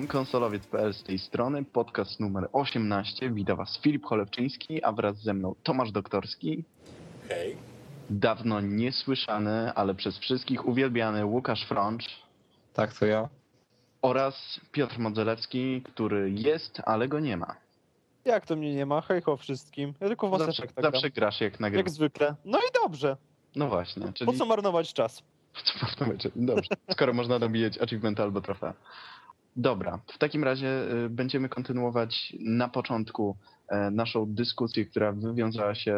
czołem, konsolowiec.pl z tej strony, podcast numer 18. Witam Was Filip Cholewczyński, a wraz ze mną Tomasz Doktorski, Hej. dawno niesłyszany, ale przez wszystkich uwielbiany Łukasz Frącz Tak, to ja. oraz Piotr Modzelewski, który jest, ale go nie ma. Jak to mnie nie ma? Hejho wszystkim. Ja tylko w Mass Zawsze, Effecta zawsze grasz jak Jak nagrywasz. zwykle. No i dobrze. No właśnie, czyli... Po co marnować czas? Co marnować? Dobrze, skoro można dobijać achievement albo trofea. Dobra, w takim razie y, będziemy kontynuować na początku e, naszą dyskusję, która wywiązała się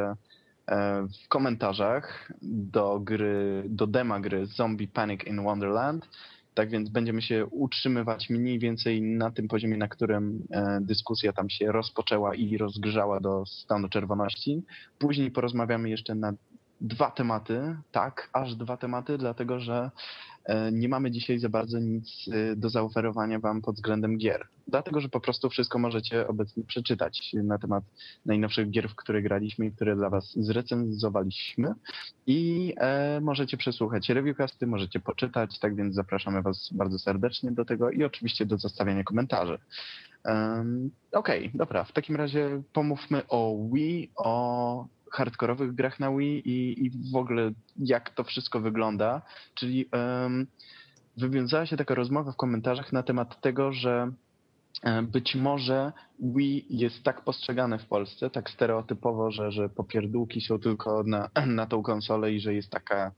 e, w komentarzach do gry, do dema gry Zombie Panic in Wonderland. Tak więc będziemy się utrzymywać mniej więcej na tym poziomie, na którym e, dyskusja tam się rozpoczęła i rozgrzała do stanu czerwoności. Później porozmawiamy jeszcze na dwa tematy, tak, aż dwa tematy, dlatego że nie mamy dzisiaj za bardzo nic e, do zaoferowania Wam pod względem gier. Dlatego, że po prostu wszystko możecie obecnie przeczytać na temat najnowszych gier, w które graliśmy i które dla Was zrecenzowaliśmy. I e, możecie przesłuchać reviewcasty, możecie poczytać, tak więc zapraszamy Was bardzo serdecznie do tego i oczywiście do zostawiania komentarzy. Um, Okej, dobra, w takim razie pomówmy o Wii, o hardkorowych grach na Wii i, i w ogóle jak to wszystko wygląda. Czyli um, wywiązała się taka rozmowa w komentarzach na temat tego, że e, być może Wii jest tak postrzegane w Polsce, tak stereotypowo, że, że popierdółki są tylko na, na tą konsolę i że jest taka,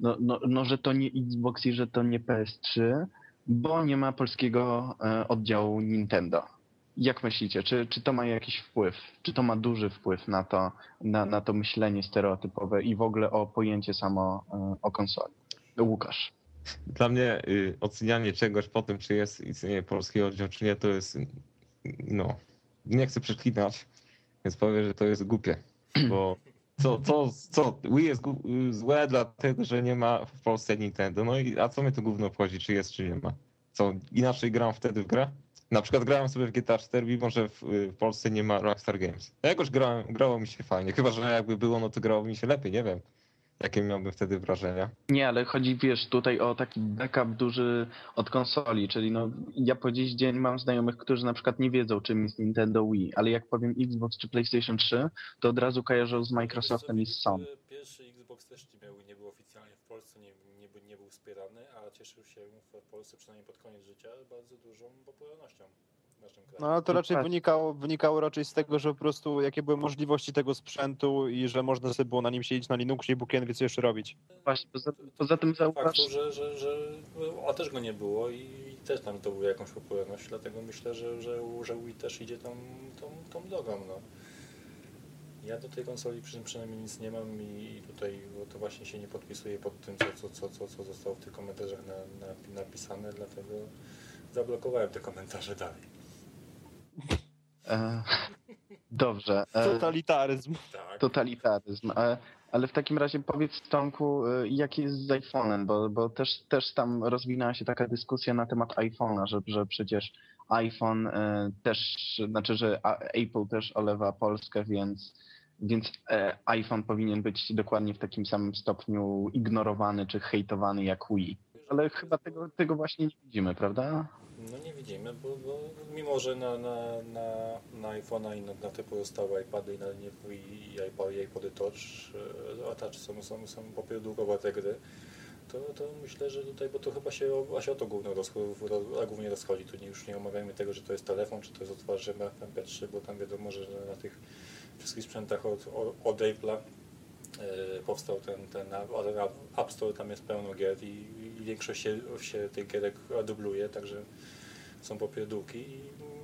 no, no, no, że to nie Xbox i że to nie PS3, bo nie ma polskiego e, oddziału Nintendo. Jak myślicie, czy, czy to ma jakiś wpływ? Czy to ma duży wpływ na to, na, na to myślenie stereotypowe i w ogóle o pojęcie samo e, o konsoli? Łukasz. Dla mnie y, ocenianie czegoś po tym, czy jest istnienie polskiego oddziału, czy nie, to jest, no, nie chcę przeklinać, więc powiem, że to jest głupie, bo co, co, co, Wii jest złe dlatego, że nie ma w Polsce Nintendo, no i a co mnie to gówno obchodzi, czy jest, czy nie ma? Co, inaczej gram wtedy w grę? Na przykład grałem sobie w GTA 4, mimo że w, y, w Polsce nie ma Rockstar Games. Ja jakoś grałem, grało mi się fajnie, chyba, że jakby było, no to grało mi się lepiej, nie wiem. Jakie miałbym wtedy wrażenia. Nie, ale chodzi, wiesz, tutaj o taki backup duży od konsoli, czyli no ja po dziś dzień mam znajomych, którzy na przykład nie wiedzą, czym jest Nintendo Wii, ale jak powiem Xbox czy PlayStation 3, to od razu kojarzą z Microsoftem i z Sony. Pierwszy Xbox też nie, miał, nie był oficjalnie w Polsce, nie, nie, był- nie był wspierany, a cieszył się w Polsce przynajmniej pod koniec życia bardzo dużą popularnością w naszym kraju. No ale to raczej Dokładnie. wynikało, wynikało raczej z tego, że po prostu jakie były możliwości tego sprzętu i że można sobie było na nim siedzieć na Linuxie i Bóg wie co jeszcze robić. Właśnie, poza, poza tym zauważ, faktu, że, że, że a też go nie było i, i też tam to było jakąś popularność, dlatego myślę, że, że, że Wii też idzie tą, tą, tą drogą. No. Ja do tej konsoli przy, przynajmniej nic nie mam i tutaj to właśnie się nie podpisuję pod tym, co, co, co, co, zostało w tych komentarzach na, na, napisane, dlatego zablokowałem te komentarze dalej. e, dobrze, e, Totalitaryzm. Tak. totalitaryzm, e, ale w takim razie powiedz Tomku, e, jak jest z iPhone'em, bo, bo też, też tam rozwinęła się taka dyskusja na temat iPhone'a, że, że przecież iPhone e, też, znaczy, że Apple też olewa Polskę, więc, więc e, iPhone powinien być dokładnie w takim samym stopniu ignorowany czy hejtowany jak Wii. Ale chyba tego, tego właśnie nie widzimy, prawda? No nie widzimy, bo, bo mimo, że na, na, na, na iPhone'a i na, na te pozostałe iPady i, na, nie, i, i iPody Touch, e, a Touch są, są, są popierdółkowate gry, to, to myślę, że tutaj, bo to chyba się, o- się o to głównie, rozcho- ro- a głównie rozchodzi. Tu nie, już nie omawiamy tego, że to jest telefon, czy to jest odtwarzacz MP3, bo tam wiadomo, że na tych wszystkich sprzętach od, od, Apple'a e, powstał ten, ten App- Store, tam jest pełno gier i, i większość się, się tych gierek dubluje, także są popierdółki i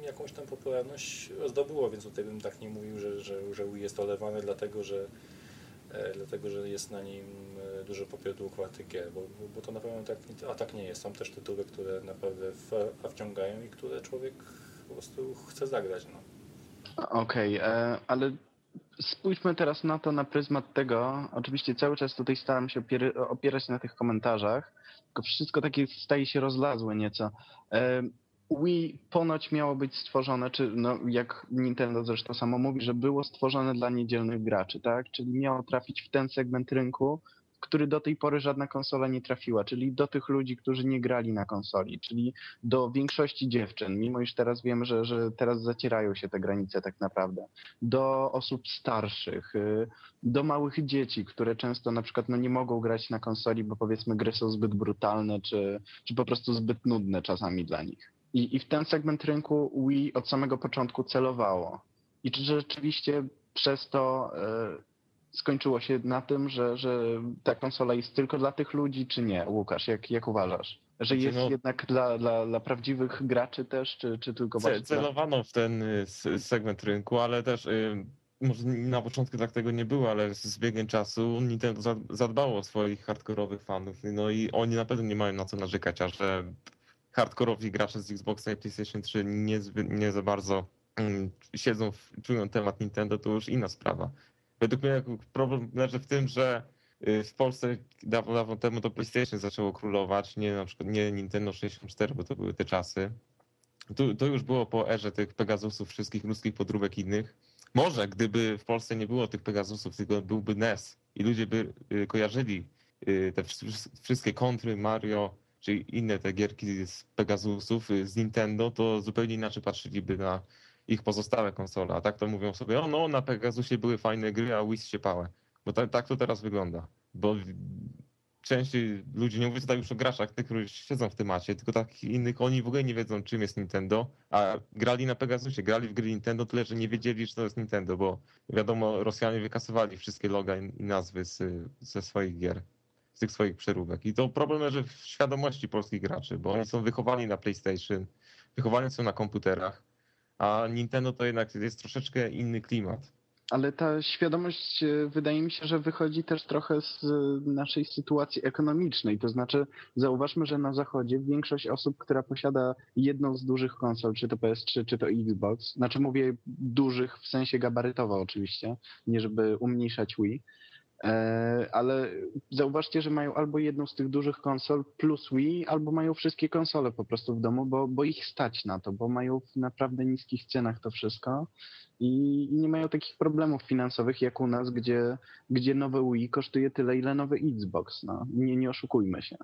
jakąś tam popularność zdobyło, więc tutaj bym tak nie mówił, że, że, że Wii jest olewane dlatego, że e, dlatego, że jest na nim dużo popierdółkowatych gier, bo, bo, to na pewno tak, a tak nie jest. Są też tytuły, które naprawdę w, wciągają i które człowiek po prostu chce zagrać. No. Okej, e, ale spójrzmy teraz na to na pryzmat tego. Oczywiście cały czas tutaj staram się opiery, opierać na tych komentarzach, tylko wszystko takie staje się rozlazłe nieco. E, Wii ponoć miało być stworzone, czy no, jak Nintendo zresztą samo mówi, że było stworzone dla niedzielnych graczy, tak? Czyli miało trafić w ten segment rynku, który do tej pory żadna konsola nie trafiła, czyli do tych ludzi, którzy nie grali na konsoli, czyli do większości dziewczyn, mimo iż teraz wiemy, że, że teraz zacierają się te granice tak naprawdę, do osób starszych, y, do małych dzieci, które często na przykład no, nie mogą grać na konsoli, bo powiedzmy gry są zbyt brutalne, czy, czy po prostu zbyt nudne czasami dla nich. I, I w ten segment rynku Wii od samego początku celowało. I czy rzeczywiście przez to y, skończyło się na tym, że, że ta konsola jest tylko dla tych ludzi, czy nie? Łukasz, jak, jak uważasz? Że Znaczy, jest no- jednak dla, dla, dla prawdziwych graczy też, czy, czy tylko właśnie. Celowano w ten y, segment rynku, ale też y, może na początku tak tego nie było, ale z biegiem czasu Nintendo za- zadbało o swoich hardkorowych fanów. No i oni na pewno nie mają na co narzekać, a że hardkorowi gracze z Xboxa i PlayStation 3 nie, nie za bardzo mm, siedzą, czują temat Nintendo, to już inna sprawa. Według mnie problem leży w tym, że y, w Polsce dawno, dawno temu to PlayStation zaczęło królować, nie na przykład nie Nintendo 64, bo to były te czasy. To, to już było po erze tych Pegasusów, wszystkich ludzkich podróbek innych. Może gdyby w Polsce nie było tych Pegasusów, tylko byłby NES i ludzie by y, kojarzyli y, te wsz- wszystkie kontry, Mario, czy inne te gierki z Pegasusów, z Nintendo, to zupełnie inaczej patrzyliby na ich pozostałe konsole. A tak to mówią sobie, o no, na Pegasusie były fajne gry, a Wii się pałe. Bo ta, tak to teraz wygląda. Bo częściej ludzi, nie mówię tutaj już o graczach, tych, którzy siedzą w temacie, tylko takich innych, oni w ogóle nie wiedzą, czym jest Nintendo, a grali na Pegasusie, grali w gry Nintendo, tyle, że nie wiedzieli, że to jest Nintendo, bo wiadomo, Rosjanie wykasowali wszystkie loga i nazwy z, ze swoich gier, z tych swoich przeróbek. I to problem leży w świadomości polskich graczy, bo oni są wychowani na PlayStation, wychowani są na komputerach, a Nintendo to jednak jest troszeczkę inny klimat. Ale ta świadomość e, wydaje mi się, że wychodzi też trochę z e, naszej sytuacji ekonomicznej. To znaczy, zauważmy, że na zachodzie większość osób, która posiada jedną z dużych konsol, czy to PS3, czy to Xbox, znaczy mówię dużych w sensie gabarytowo oczywiście, nie żeby umniejszać Wii, ale zauważcie, że mają albo jedną z tych dużych konsol plus Wii, albo mają wszystkie konsole po prostu w domu, bo, bo ich stać na to, bo mają w naprawdę niskich cenach to wszystko i i nie mają takich problemów finansowych jak u nas, gdzie, gdzie nowe Wii kosztuje tyle, ile nowy Xbox. No. Nie, nie oszukujmy się.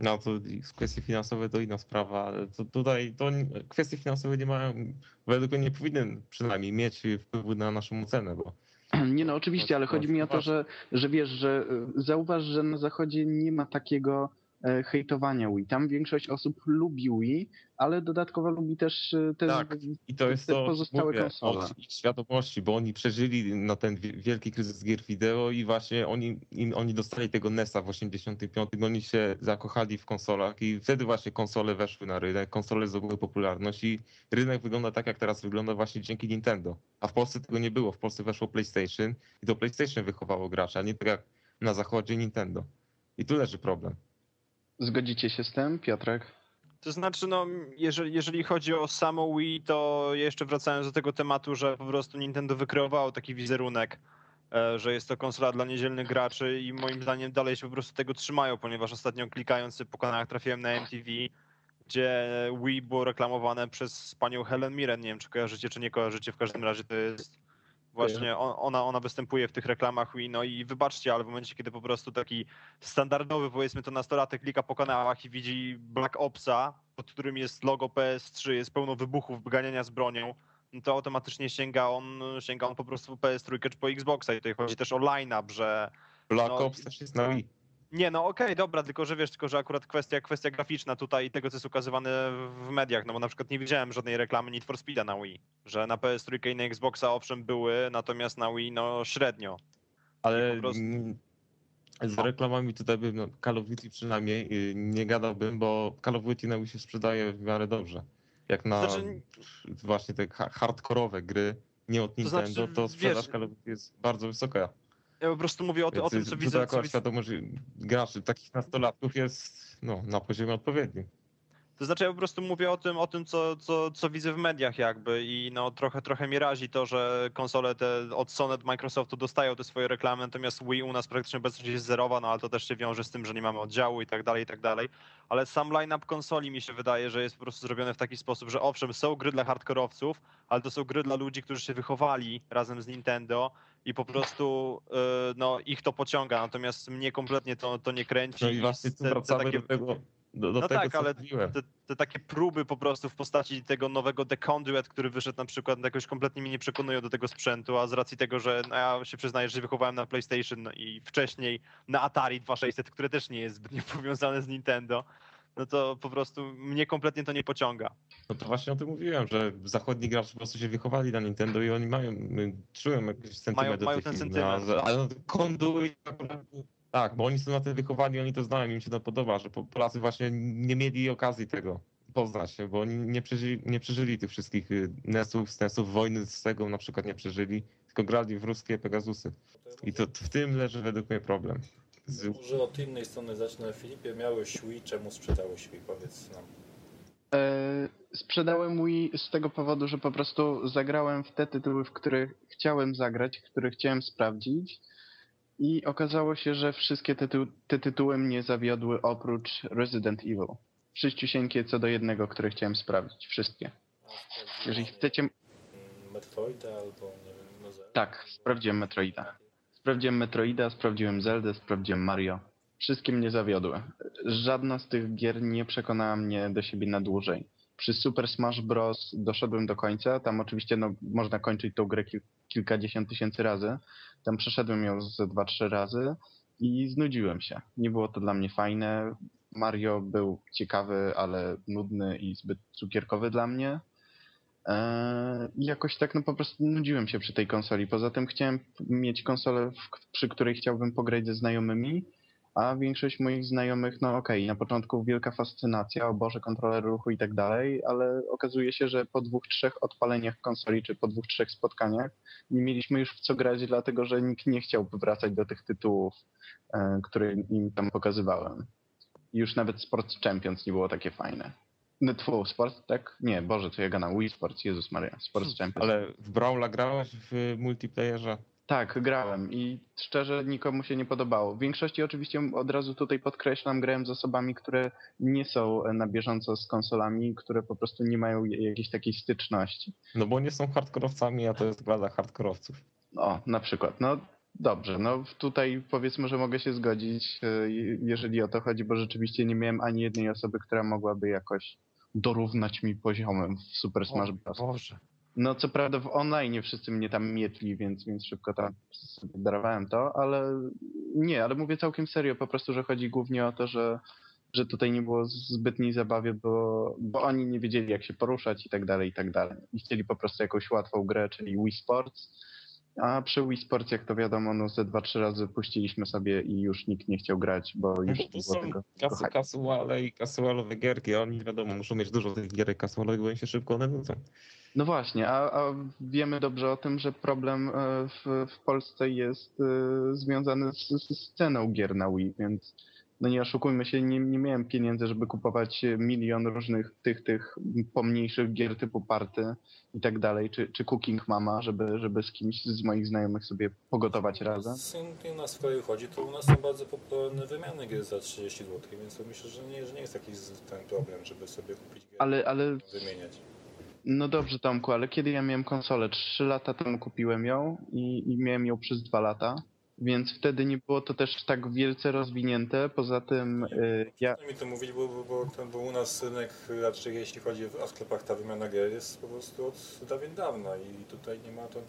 No to kwestie finansowe to inna sprawa. To tutaj to kwestie finansowe nie mają, według mnie nie powinny przynajmniej mieć wpływu na naszą ocenę, bo Nie no, oczywiście, ale chodzi mi o to, że, że wiesz, że y, zauważ, że na zachodzie nie ma takiego e, hejtowania Wii. Tam większość osób lubi Wii, ale dodatkowo lubi też y, te Tak, I to jest to, pozostałe mówię, konsole. ich świadomości, bo oni przeżyli na ten wi- wielki kryzys gier wideo i właśnie oni, im, oni dostali tego NES-a w 85, oni się zakochali w konsolach i wtedy właśnie konsole weszły na rynek, konsole zdobyły popularność i rynek wygląda tak, jak teraz wygląda właśnie dzięki Nintendo. A w Polsce tego nie było, w Polsce weszło PlayStation i to PlayStation wychowało gracza, a nie tak jak na zachodzie Nintendo. I tu leży problem. Zgodzicie się z tym, Piotrek? To znaczy, no, jeżeli, jeżeli chodzi o samo Wii, to jeszcze wracając do tego tematu, że po prostu Nintendo wykreowało taki wizerunek, e, że jest to konsola dla niedzielnych graczy i moim zdaniem dalej się po prostu tego trzymają, ponieważ ostatnio klikając po kanałach trafiłem na MTV, gdzie Wii było reklamowane przez panią Helen Mirren. Nie wiem, czy kojarzycie, czy nie kojarzycie, w każdym razie to jest właśnie on, ona, ona występuje w tych reklamach Wii, no i wybaczcie, ale w momencie, kiedy po prostu taki standardowy, powiedzmy to nastolatek klika po kanałach i widzi Black Opsa, pod którym jest logo PS3, jest pełno wybuchów, ganiania z bronią, no to automatycznie sięga on, sięga on po prostu po PS3 czy po Xboxa i tutaj chodzi też o line-up, że Black No, Ops też jest na Wii. Nie, no okej, dobra, tylko że wiesz, tylko że akurat kwestia, kwestia graficzna tutaj i tego, co jest ukazywane w mediach, no bo na przykład nie widziałem żadnej reklamy Need for Speeda na Wii, że na PS3 i na Xboxa owszem były, natomiast na Wii no średnio. Ale prostu- z reklamami tutaj bym, no, Call of Duty przynajmniej y, nie gadałbym, bo Call of Duty na Wii się sprzedaje w miarę dobrze. Jak na Znaczy- właśnie te ha- hardkorowe gry, nie od To Nintendo, znaczy, to sprzedaż wiesz- Call of Duty jest bardzo wysoka. Ja po prostu mówię o, ty- o tym, co widzę, co świadomość graczy, takich nastolatków jest no, na poziomie odpowiednim. To znaczy ja po prostu mówię o tym, o tym co, co, co widzę w mediach jakby i no trochę, trochę mi razi to, że konsole te od Sony, od Microsoftu dostają te swoje reklamy, natomiast Wii u nas praktycznie obecność jest zerowa, no ale to też się wiąże z tym, że nie mamy oddziału i tak dalej, i tak dalej. Ale sam line-up konsoli mi się wydaje, że jest po prostu zrobiony w taki sposób, że owszem, są gry dla hardkorowców, ale to są gry dla ludzi, którzy się wychowali razem z Nintendo i po prostu y, no, ich to pociąga, natomiast mnie kompletnie to, to nie kręci. No i właśnie tu wracamy takie- do tego, do, do No tego tak, ale te, te takie próby po prostu w postaci tego nowego The Conduit, który wyszedł na przykład, jakoś kompletnie mnie nie przekonują do tego sprzętu, a z racji tego, że no ja się przyznaję, że wychowałem na PlayStation no i wcześniej na Atari 2600, które też nie jest zbytnio powiązane z Nintendo, no to po prostu mnie kompletnie to nie pociąga. No to właśnie o tym mówiłem, że zachodni gracze po prostu się wychowali na Nintendo i oni mają, czują jakiś sentyment do mają ten firm, sentyment, a- no. Ale Conduit akurat- tak, bo oni są na tym wychowani, oni to znają, im się to podoba, że po- Polacy właśnie nie mieli okazji tego poznać się, bo oni nie przeżyli, nie przeżyli tych wszystkich y, NES-ów, SNES-ów, wojny z Segą na przykład nie przeżyli, tylko grali w ruskie Pegasusy. I to w tym leży według mnie problem. Z, Może od innej strony zacznę. Filipie, miałeś Wii, czemu sprzedałeś Wii? Powiedz nam. E, sprzedałem Wii z tego powodu, że po prostu zagrałem w te tytuły, w których chciałem zagrać, które chciałem sprawdzić i okazało się, że wszystkie te, tytu- te tytuły mnie zawiodły oprócz Resident Evil. Wszyściusieńkie co do jednego, które chciałem sprawdzić. Wszystkie. Jeżeli chcecie... Metroida albo nie wiem, no Zelda? Tak, sprawdziłem Metroida. Sprawdziłem Metroida, sprawdziłem Zeldę, sprawdziłem Mario. Wszystkie mnie zawiodły. Żadna z tych gier nie przekonała mnie do siebie na dłużej. Przy Super Smash Bros. doszedłem do końca. Tam oczywiście no, można kończyć tą grę kil kilkadziesiąt tysięcy razy. Tam przeszedłem ją ze dwa, trzy razy i znudziłem się. Nie było to dla mnie fajne. Mario był ciekawy, ale nudny i zbyt cukierkowy dla mnie. Eee, jakoś tak no po prostu nudziłem się przy tej konsoli. Poza tym chciałem mieć konsolę, przy której chciałbym pograć ze znajomymi, a większość moich znajomych, no okej, na początku wielka fascynacja, o Boże, kontroler ruchu i tak dalej, ale okazuje się, że po dwóch, trzech odpaleniach konsoli, czy po dwóch, trzech spotkaniach nie mieliśmy już w co grać, dlatego że nikt nie chciał wracać do tych tytułów, e, które im tam pokazywałem. Już nawet Sports Champions nie było takie fajne. Tfu, Sports, tak? Nie, Boże, co ja gadam, Wii Sports, Jezus Maria, Sports Champions. ale w Brawla grałeś w multiplayerze? Tak, grałem i szczerze nikomu się nie podobało. W większości oczywiście od razu tutaj podkreślam, grałem z osobami, które nie są na bieżąco z konsolami, które po prostu nie mają jakiejś takiej styczności. No bo nie są hardkorowcami, a to jest gra dla hardkorowców. O, na przykład. No dobrze, no tutaj powiedzmy, że mogę się zgodzić, e, jeżeli o to chodzi, bo rzeczywiście nie miałem ani jednej osoby, która mogłaby jakoś dorównać mi poziomem w Super Smash Bros. Boże. No co prawda w online wszyscy mnie tam mietli, więc, więc szybko tam darowałem to, ale nie, ale mówię całkiem serio, po prostu, że chodzi głównie o to, że, że tutaj nie było zbytniej zabawy, bo, bo oni nie wiedzieli jak się poruszać i tak dalej, i tak dalej. I chcieli po prostu jakąś łatwą grę, czyli Wii Sports, a przy Wii Sports, jak to wiadomo, no ze dwa, trzy razy puściliśmy sobie i już nikt nie chciał grać, bo już No to było są tego. kasu, kasuale i kasualowe gierki, oni wiadomo, muszą mieć dużo tych gierek kasualowych, bo im się szybko one nudzą. No właśnie, a, a wiemy dobrze o tym, że problem e, w, w Polsce jest e, związany z, z ceną gier na Wii, więc no nie oszukujmy się, nie, nie miałem pieniędzy, żeby kupować milion różnych tych, tych pomniejszych gier typu Party i tak dalej, czy, czy Cooking Mama, żeby, żeby z kimś z moich znajomych sobie pogotować razem. Nas w kraju chodzi, to u nas są bardzo popularne wymiany gier za 30 zł, więc to myślę, że nie, że nie jest taki z- ten problem, żeby sobie kupić grę Ale, ale wymieniać. No dobrze, Tomku, ale kiedy ja miałem konsolę? Trzy lata temu kupiłem ją i, i miałem ją przez dwa lata, więc wtedy nie było to też tak wielce rozwinięte. Poza tym y, ja. Mi to mówić, bo, bo, bo, u nas rynek raczej jeśli chodzi o sklepach ta wymiana gier jest po prostu od dawien dawna i tutaj nie ma to...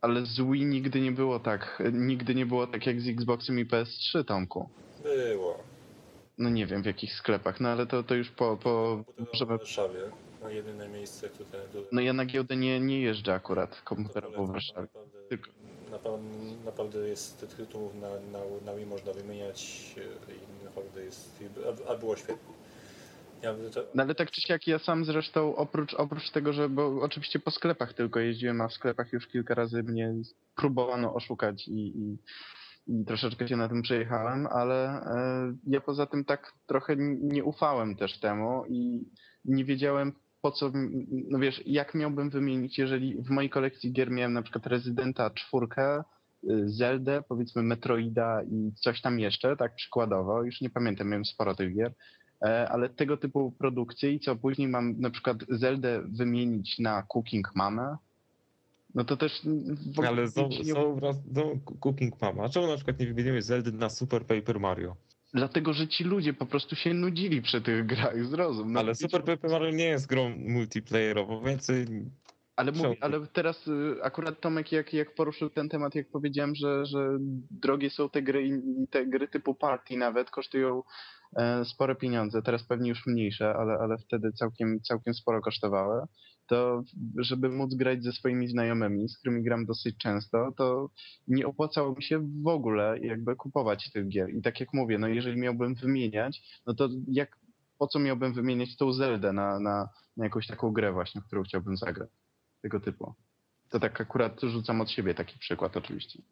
Ale z Wii nigdy nie było tak. Nigdy nie było tak jak z Xboxem i PS3, Tomku. było. No nie wiem w jakich sklepach, no ale to, to już po. po Komputerowo w możemy... Warszawie, na jedyne miejsce tutaj... Do, No ja na giełdę nie, nie jeżdżę akurat komputerowo w Warszawie. Naprawdę, Tylko- naprawdę, jest tych tytułów na, na, na Wii można wymieniać e, i naprawdę jest... A, a było świetnie. Ja, to, No ale tak czy siak ja sam zresztą oprócz, oprócz tego, że bo oczywiście po sklepach tylko jeździłem, a w sklepach już kilka razy mnie próbowano oszukać i, i, i troszeczkę się na tym przejechałem, ale e, ja poza tym tak trochę nie ufałem też temu i nie wiedziałem po co, no wiesz, jak miałbym wymienić, jeżeli w mojej kolekcji gier miałem na przykład Rezydenta czwórkę, y, Zeldę, powiedzmy Metroida i coś tam jeszcze, tak przykładowo, już nie pamiętam, miałem sporo tych gier, e, ale tego typu produkcje i co później mam na przykład Zeldę wymienić na Cooking Mamę, no to też w ogóle Ale są, nie są Cooking Mama. A czemu na przykład nie wymieniłeś Zeldy na Super Paper Mario? Dlatego, że ci ludzie po prostu się nudzili przy tych grach, zrozum. No, Ale Super Paper Mario nie jest grą multiplayerową, więc y, ale, ale teraz y, akurat Tomek jak, jak poruszył ten temat, jak powiedziałem, że, że drogie są te gry i te gry typu party nawet kosztują e, spore pieniądze, teraz pewnie już mniejsze, ale, ale wtedy całkiem, całkiem sporo kosztowały, to żeby móc grać ze swoimi znajomymi, z którymi gram dosyć często, to nie opłacało mi się w ogóle jakby kupować tych gier. I tak jak mówię, no jeżeli miałbym wymieniać, no to jak, po co miałbym wymieniać tą Zeldę na, na, na jakąś taką grę właśnie, którą chciałbym zagrać? Tego typu. To tak akurat rzucam od siebie taki przykład oczywiście.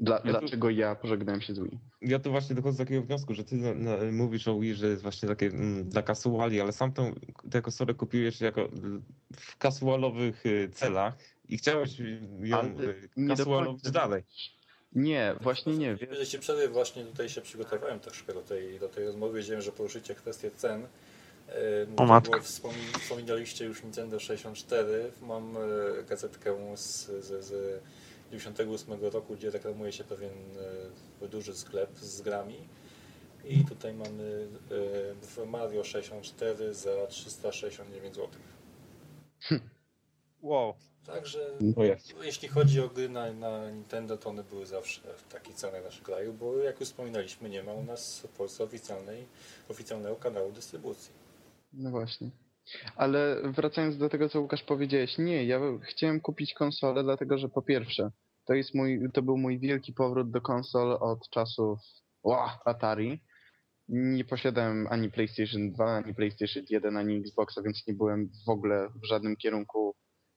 Dla, Ja tu- Dlaczego ja pożegnałem się z Wii? ja tu właśnie dochodzę do takiego wniosku, że ty na, na, mówisz o Wii, że jest właśnie takie mm, dla casuali, ale sam tą, tę konsolę kupiłeś jako mm, w casualowych y, celach i chciałeś ją Ale y, casualować dalej. Nie, właśnie nie. Jeżeli się przerwy, właśnie tutaj się przygotowałem troszkę do tej, do tej rozmowy. Wiedziałem, że poruszycie kwestię cen. E, O no, matko. wspominaliście już Nintendo 64. Mam gazetkę z, z, z 98 roku, gdzie reklamuje się pewien e, duży sklep z grami. I tutaj mamy e, w Mario 64 za 369 zł. Wow. Także O jest. jeśli chodzi o gry na, na Nintendo, to one były zawsze w takiej cenie w naszym kraju, bo jak już wspominaliśmy, nie ma u nas w Polsce oficjalnej, oficjalnego kanału dystrybucji. No właśnie. Ale wracając do tego, co Łukasz powiedziałeś, nie, ja chciałem kupić konsolę, dlatego że po pierwsze, to jest mój, to był mój wielki powrót do konsol od czasów ła, Atari. Nie posiadałem ani PlayStation 2, ani PlayStation 1, ani Xboxa, więc nie byłem w ogóle w żadnym kierunku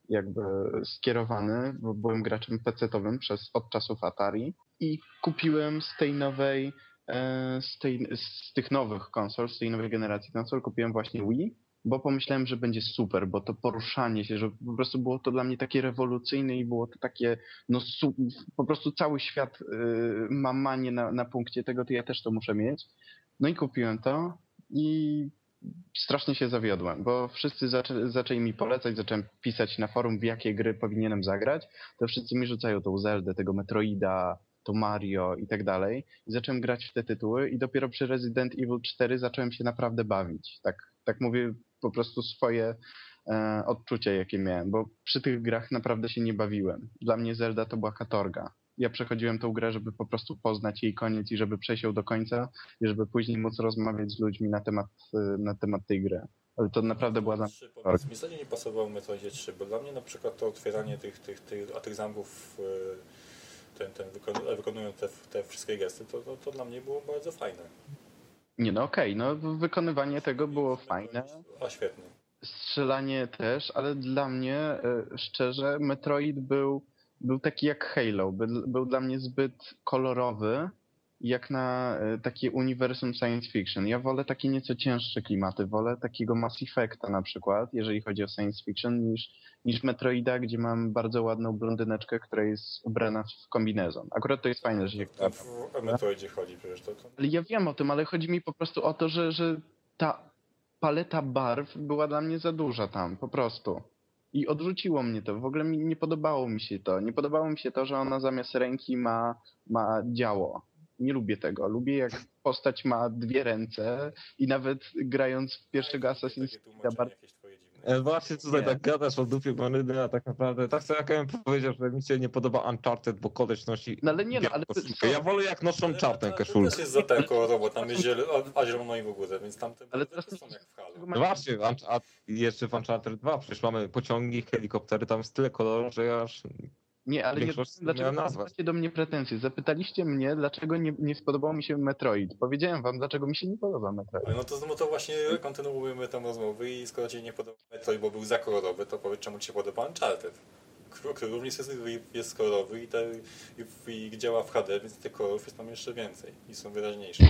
jakby skierowany, bo byłem graczem PC-owym przez od czasów Atari i kupiłem z tej nowej e, z, tej, z tych nowych konsol, z tej nowej generacji konsol kupiłem właśnie Wii, bo pomyślałem, że będzie super, bo to poruszanie się, że po prostu było to dla mnie takie rewolucyjne i było to takie, no po prostu cały świat y, ma manię na, na punkcie tego, to ja też to muszę mieć. No i kupiłem to i strasznie się zawiodłem, bo wszyscy zaczę, zaczęli mi polecać, zacząłem pisać na forum, w jakie gry powinienem zagrać, to wszyscy mi rzucają tą Zeldę, tego Metroida, to Mario i tak dalej. I zacząłem grać w te tytuły i dopiero przy Resident Evil 4 zacząłem się naprawdę bawić. Tak, tak mówię po prostu swoje e, odczucia, jakie miałem, bo przy tych grach naprawdę się nie bawiłem. Dla mnie Zelda to była katorga. Ja przechodziłem tą grę, żeby po prostu poznać jej koniec i żeby przejść ją do końca i żeby później móc rozmawiać z ludźmi na temat, e, na temat tej gry. Ale to naprawdę była dla mnie 3, powiedz mi, co nie pasowało Metroidzie 3, bo dla mnie na przykład to otwieranie tych, tych, tych, a tych zamków, e, ten, ten, wykon- wykonując te, te wszystkie gesty, to, to, to dla mnie było bardzo fajne. Nie no okej, no wykonywanie tego było fajne. A świetnie. Strzelanie też, ale dla mnie, e, szczerze, Metroid był, był taki jak Halo. Był, był dla mnie zbyt kolorowy, jak na e, takie uniwersum science fiction. Ja wolę takie nieco cięższe klimaty. Wolę takiego Mass Effecta na przykład, jeżeli chodzi o science fiction, niż, niż Metroida, gdzie mam bardzo ładną blondyneczkę, która jest ubrana w kombinezon. Akurat to jest fajne, że się To w Metroidzie chodzi przecież to. to ale ja wiem o tym, ale chodzi mi po prostu o to, że, że ta paleta barw była dla mnie za duża tam, po prostu. I odrzuciło mnie to. W ogóle mi nie podobało mi się to. Nie podobało mi się to, że ona zamiast ręki ma, ma działo. Nie lubię tego. Lubię jak postać ma dwie ręce i nawet grając w pierwszego Assassin's tłumaczenie Creed jakieś twoje dziwne. E, Właśnie tutaj Nie. tak gadasz o dupie Maryny, a tak naprawdę tak samo jak ja bym powiedział, że mi się nie podoba Uncharted, bo koleś nosi No ale nie, no, ale. Ja wolę jak noszą czartę to- koszulkę. To jest za ten kolorowo, tam jest zielo, a, zielono i w ogóle, więc tamte Ale też teraz- są jak w Halo. No właśnie, a jeszcze w Uncharted 2 przecież mamy pociągi, helikoptery, tam jest tyle kolorów, że ja aż... Nie, ale nie, dlaczego macie do mnie pretensje? Zapytaliście mnie, dlaczego nie, nie spodobał mi się Metroid. Powiedziałem wam, dlaczego mi się nie podoba Metroid. No to, no to właśnie kontynuujemy tę rozmowę i skoro Ci nie podoba Metroid, bo był za kolorowy, to powiedz czemu Ci się podoba Uncharted, który również jest, jest kolorowy i, te, i, i działa w HD, więc tych kolorów jest tam jeszcze więcej i są wyraźniejsze.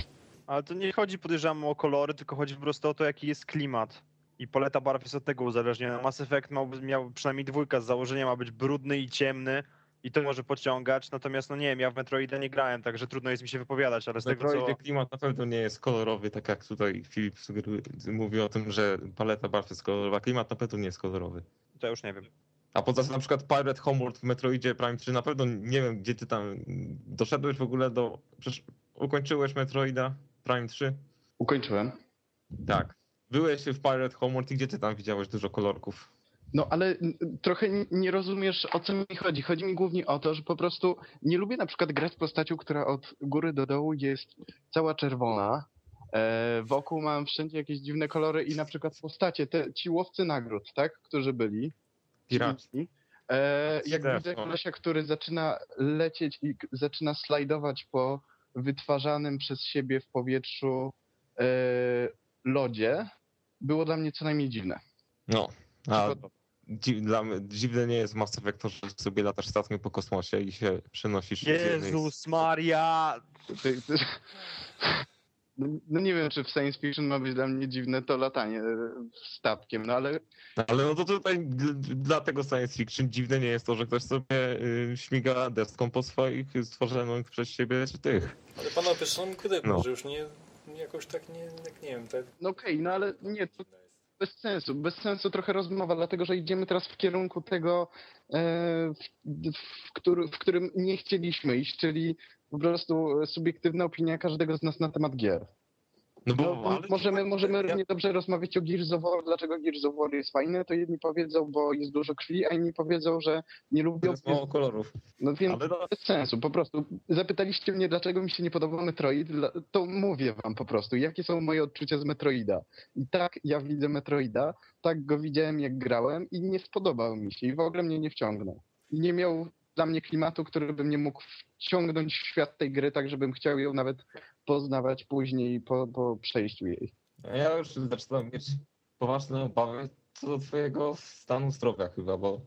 Ale to nie chodzi, podejrzewam, o kolory, tylko chodzi po prostu o to, jaki jest klimat. I paleta barw jest od tego uzależniona. Mass Effect miał, miał przynajmniej dwójka z założenia ma być brudny i ciemny i to może pociągać, natomiast no nie wiem, ja w Metroida nie grałem, także trudno jest mi się wypowiadać, ale z tego Metroid co... klimat na pewno nie jest kolorowy, tak jak tutaj Filip sugeruje, mówi o tym, że paleta barw jest kolorowa. Klimat na pewno nie jest kolorowy. To ja już nie wiem. A poza tym na przykład Pirate Homeworld w Metroidzie Prime 3 na pewno nie wiem, gdzie ty tam doszedłeś w ogóle do... Przecież ukończyłeś Metroida Prime 3? Ukończyłem. Tak. Byłeś w Pirate Homeworld i gdzie ty tam widziałeś dużo kolorków? No ale trochę nie rozumiesz o co mi chodzi. Chodzi mi głównie o to, że po prostu nie lubię na przykład grać postacią, która od góry do dołu jest cała czerwona. E, wokół mam wszędzie jakieś dziwne kolory i na przykład postacie, te, ci łowcy nagród, tak, którzy byli. Piraci. E, jak widzę kolesia, który zaczyna lecieć i zaczyna slajdować po wytwarzanym przez siebie w powietrzu e, lodzie, było dla mnie co najmniej dziwne. No. A dla dziwne nie jest w Mass Effect to, że sobie latasz statkiem po kosmosie i się przenosisz. Jezus Maria! No, no nie wiem, czy w science fiction ma być dla mnie dziwne to latanie e, statkiem, no ale Ale no to tutaj dla tego science fiction dziwne nie jest to, że ktoś sobie y, śmiga deską po swoich stworzonych przez siebie czy tych. Ale panowie są gry, No. może już nie jakoś tak nie, jak nie wiem, tak no okej, no ale nie, to bez sensu, bez sensu trochę rozmowa, dlatego że idziemy teraz w kierunku tego, e, w, w, który, w którym nie chcieliśmy iść, czyli po prostu subiektywna opinia każdego z nas na temat gier. No bo No, ale- możemy, możemy ja- równie dobrze rozmawiać o Gears of War, dlaczego Gears of War jest fajny, to jedni powiedzą, bo jest dużo krwi, a inni powiedzą, że nie lubią. jest mało kolorów. No więc Ale no, bez sensu, po prostu. Zapytaliście mnie, dlaczego mi się nie podobał Metroid, to mówię wam po prostu, jakie są moje odczucia z Metroida. I tak ja widzę Metroida, tak go widziałem jak grałem i nie spodobał mi się i w ogóle mnie nie wciągnął. I nie miał dla mnie klimatu, który by mnie mógł wciągnąć w świat tej gry, tak żebym chciał ją nawet poznawać później po, po przejściu jej. ja już zaczynam mieć poważne obawy co do twojego stanu zdrowia chyba, bo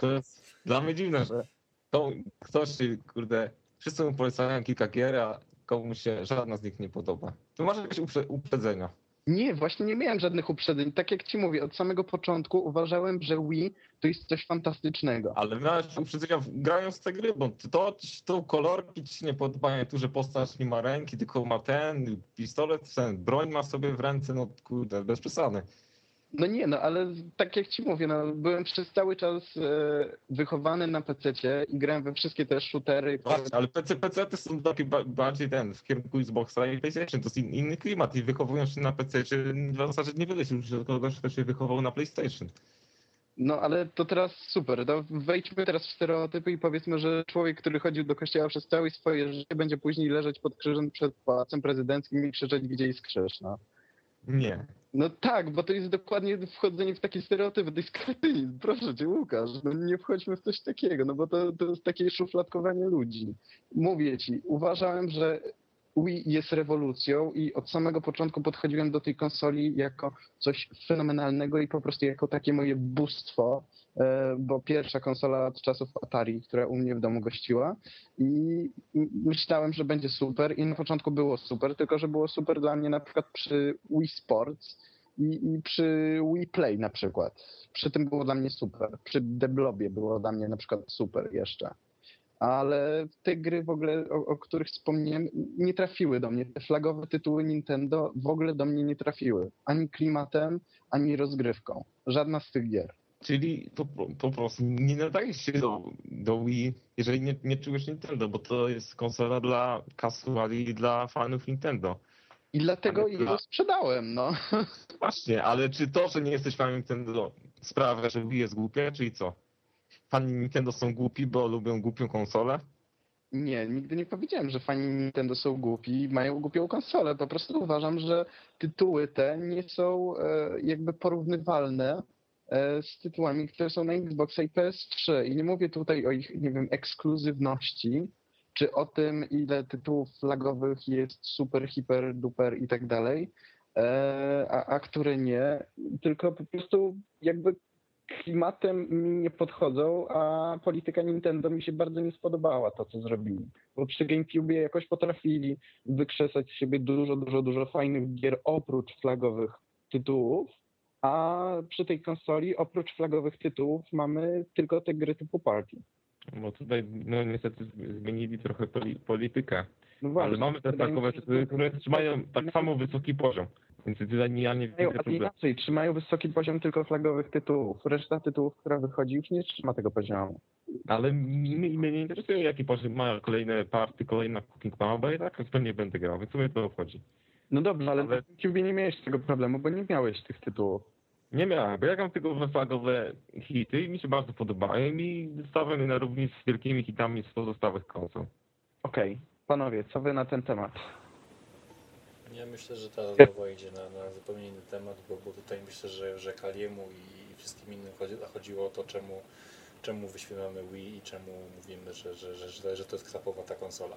to jest dla mnie dziwne, że to ktoś, kurde, wszyscy mu polecają kilka gier, a komuś się żadna z nich nie podoba. To masz jakieś uprze- uprzedzenia. Nie, właśnie nie miałem żadnych uprzedzeń. Tak jak ci mówię, od samego początku uważałem, że Wii to jest coś fantastycznego. Ale miałeś uprzedzenia grając te gry, bo to, to kolorki ci nie podobają, tu, że postać nie ma ręki, tylko ma ten pistolet, ten broń ma sobie w ręce, no kurde, bez przesady. No nie, no ale tak jak ci mówię, no, byłem przez cały czas e, wychowany na PC-cie i grałem we wszystkie te shootery. które- Właśnie, ale PC, PC to są takie ba- bardziej ten, w kierunku Xboxa i PlayStation, to jest in, inny klimat i wychowując się na PC, w zasadzie nie wylecił się do kogoś, kto się wychował na PlayStation. No ale to teraz super. No, wejdźmy teraz w stereotypy i powiedzmy, że człowiek, który chodził do kościoła przez całe swoje życie, będzie później leżeć pod krzyżem przed pałacem prezydenckim i krzyczeć, gdzie jest krzyż. No. Nie. No tak, bo to jest dokładnie wchodzenie w takie stereotypy. To jest kretynizm, proszę cię, Łukasz. No nie wchodźmy w coś takiego, no bo to, to jest takie szufladkowanie ludzi. Mówię ci, uważałem, że Wii jest rewolucją i od samego początku podchodziłem do tej konsoli jako coś fenomenalnego i po prostu jako takie moje bóstwo, e, bo pierwsza konsola od czasów Atari, która u mnie w domu gościła i myślałem, że będzie super i na początku było super, tylko że było super dla mnie na przykład przy Wii Sports i, i przy Wii Play na przykład. Przy tym było dla mnie super. Przy Deblobie było dla mnie na przykład super jeszcze. Ale te gry w ogóle, o, o których wspomniałem, nie trafiły do mnie. Te flagowe tytuły Nintendo w ogóle do mnie nie trafiły. Ani klimatem, ani rozgrywką. Żadna z tych gier. Czyli po, po prostu nie nadajesz się do, do Wii, jeżeli nie, nie czujesz Nintendo, bo to jest konsola dla casuali i dla fanów Nintendo. I dlatego Ale dla- sprzedałem, no. Właśnie, ale czy to, że nie jesteś fanem Nintendo sprawia, że Wii jest głupie, czyli co? Fani Nintendo są głupi, bo lubią głupią konsolę? Nie, nigdy nie powiedziałem, że fani Nintendo są głupi i mają głupią konsolę. Po prostu uważam, że tytuły te nie są e, jakby porównywalne e, z tytułami, które są na Xboxa i PS3. I nie mówię tutaj o ich, nie wiem, ekskluzywności, czy o tym, ile tytułów flagowych jest super, hiper, duper i tak dalej, e, a, a które nie, tylko po prostu jakby klimatem mi nie podchodzą, a polityka Nintendo mi się bardzo nie spodobała, to co zrobili. Bo przy GameCube jakoś potrafili wykrzesać z siebie dużo, dużo, dużo fajnych gier oprócz flagowych tytułów, a przy tej konsoli oprócz flagowych tytułów mamy tylko te gry typu party. Bo tutaj no niestety zmienili trochę poli- politykę. No Ale właśnie, mamy te wydaje mi takowe tytuły, które trzymają tak samo wysoki poziom. Więc ja nie widzę problemu. inaczej, trzymają wysoki poziom tylko flagowych tytułów. Reszta tytułów, która wychodzi, już nie trzyma tego poziomu. Ale mnie, mnie nie interesuje, jaki poziom ma kolejne party, kolejna cooking mama, bo ja tak zupełnie będę grał, więc co mnie to obchodzi. No dobrze, ale, Ale- na GameCube nie miałeś tego problemu, bo nie miałeś tych tytułów. Nie miałem, bo ja gram tylko we flagowe hity i mi się bardzo podobają i stawiam je na równi z wielkimi hitami z pozostałych konsol. Okej, panowie, co wy na ten temat? Ja myślę, że ta rozmowa idzie na, na zupełnie inny temat, bo, bo tutaj myślę, że, że Kaliemu i wszystkim innym chodzi, chodziło o to, czemu, czemu wyświetlamy Wii i czemu mówimy, że, że, że, że, to jest krapowa ta konsola.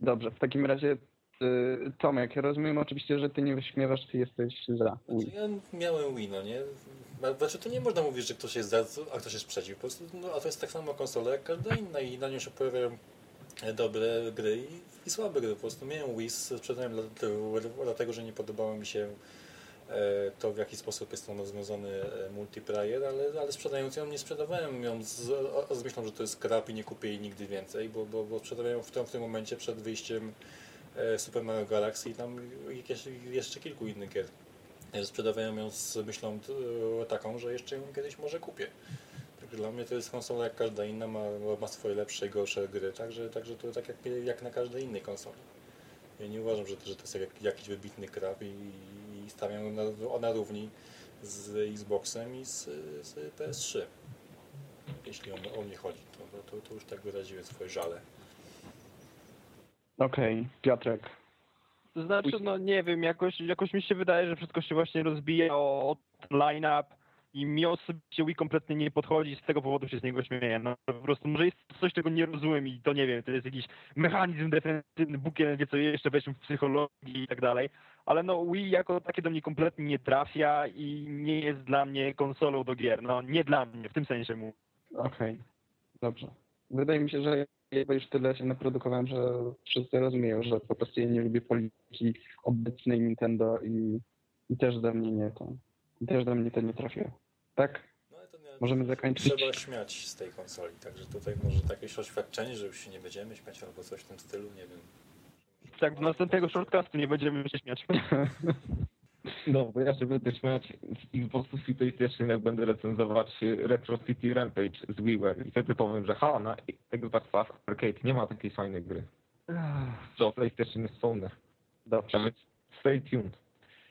Dobrze, w takim razie y, Tomek, ja rozumiem oczywiście, że ty nie wyśmiewasz, ty jesteś za Znaczy, Wii. ja miałem Wii, no nie? Znaczy to nie można mówić, że ktoś jest za, a ktoś jest przeciw. Po prostu, no, a to jest tak samo konsola jak każda inna i na nią się pojawiają dobre gry i, i słabe gry. Po prostu miałem Wii, sprzedałem dlatego, że nie podobało mi się e, to, w jaki sposób jest tam rozwiązany e, multiplayer, ale, ale sprzedając ją nie sprzedawałem ją z, z myślą, że to jest krap i nie kupię jej nigdy więcej, bo, bo, bo sprzedawałem ją w tym, w tym momencie przed wyjściem e, Super Mario Galaxy i tam jeszcze kilku innych gier. Sprzedawałem ją z myślą taką, że jeszcze ją kiedyś może kupię. Także dla mnie to jest konsola jak każda inna, ma, ma swoje lepsze i gorsze gry, także, także to tak jak, jak na każdej innej konsoli. Ja nie uważam, że to, że to jest jak, jakiś wybitny krab i, i stawiam ją na, na równi z Xboxem i z, z PS3. Jeśli o, o mnie chodzi, to, to, to, już tak wyraziłem swoje żale. Okej, Piotrek. To znaczy, no nie wiem, jakoś, jakoś mi się wydaje, że wszystko się właśnie rozbija o, o line-up i mi osobiście Wii kompletnie nie podchodzi, z tego powodu się z niego śmieję. No po prostu może jest coś, czego nie rozumiem i to nie wiem, to jest jakiś mechanizm defensywny, Bóg wie co jeszcze, weźmy w psychologii i tak dalej, ale no Wii jako takie do mnie kompletnie nie trafia i nie jest dla mnie konsolą do gier, no nie dla mnie, w tym sensie mu. Okej, dobrze. Wydaje mi się, że ja już tyle się naprodukowałem, że wszyscy rozumieją, że po prostu ja nie lubię polityki obecnej Nintendo i, i też do mnie nie to. Też do mnie to nie trafiło. Tak? No, ale to nie, Możemy zakończyć. Trzeba śmiać z tej konsoli, także tutaj może jakieś oświadczenie, że już się nie będziemy śmiać albo coś w tym stylu, nie wiem. Tak, do następnego shortcastu nie będziemy się śmiać. No, bo ja się będę śmiać z Xboxów i PlayStation, jak będę recenzować Retro City Rampage z WiiWare i wtedy powiem, że ha, na Xbox Pass Arcade nie ma takiej fajnej gry. Co PlayStation jest pełne. Dobrze. Stay tuned.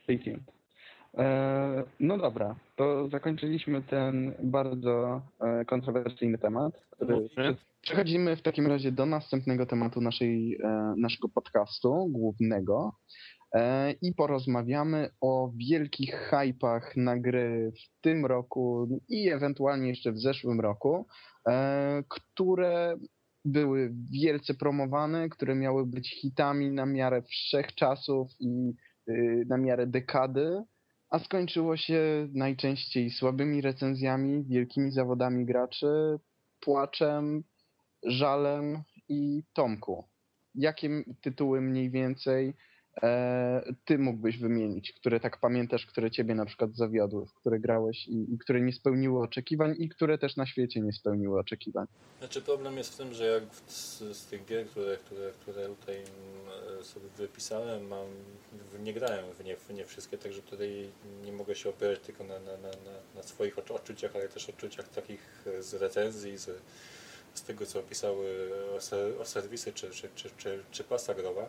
Stay tuned. E, no dobra, to zakończyliśmy ten bardzo e, kontrowersyjny temat. Przechodzimy w takim razie do następnego tematu naszej, e, naszego podcastu głównego. I porozmawiamy o wielkich hypach na gry w tym roku i ewentualnie jeszcze w zeszłym roku, które były wielce promowane, które miały być hitami na miarę wszechczasów i y, na miarę dekady, a skończyło się najczęściej słabymi recenzjami, wielkimi zawodami graczy, płaczem, żalem i Tomku. Jakie tytuły mniej więcej ty mógłbyś wymienić, które tak pamiętasz, które ciebie na przykład zawiodły, w które grałeś i, i które nie spełniły oczekiwań i które też na świecie nie spełniły oczekiwań? Znaczy problem jest w tym, że jak z, z tych gier, które, które, które tutaj mm, sobie wypisałem, mam, nie grałem w nie, w nie wszystkie, także tutaj nie mogę się opierać tylko na, na, na, na, swoich odczu- odczuciach, ale też odczuciach takich e, z recenzji, z, z tego co pisały o, o serwisy czy, czy, czy, czy, czy growa.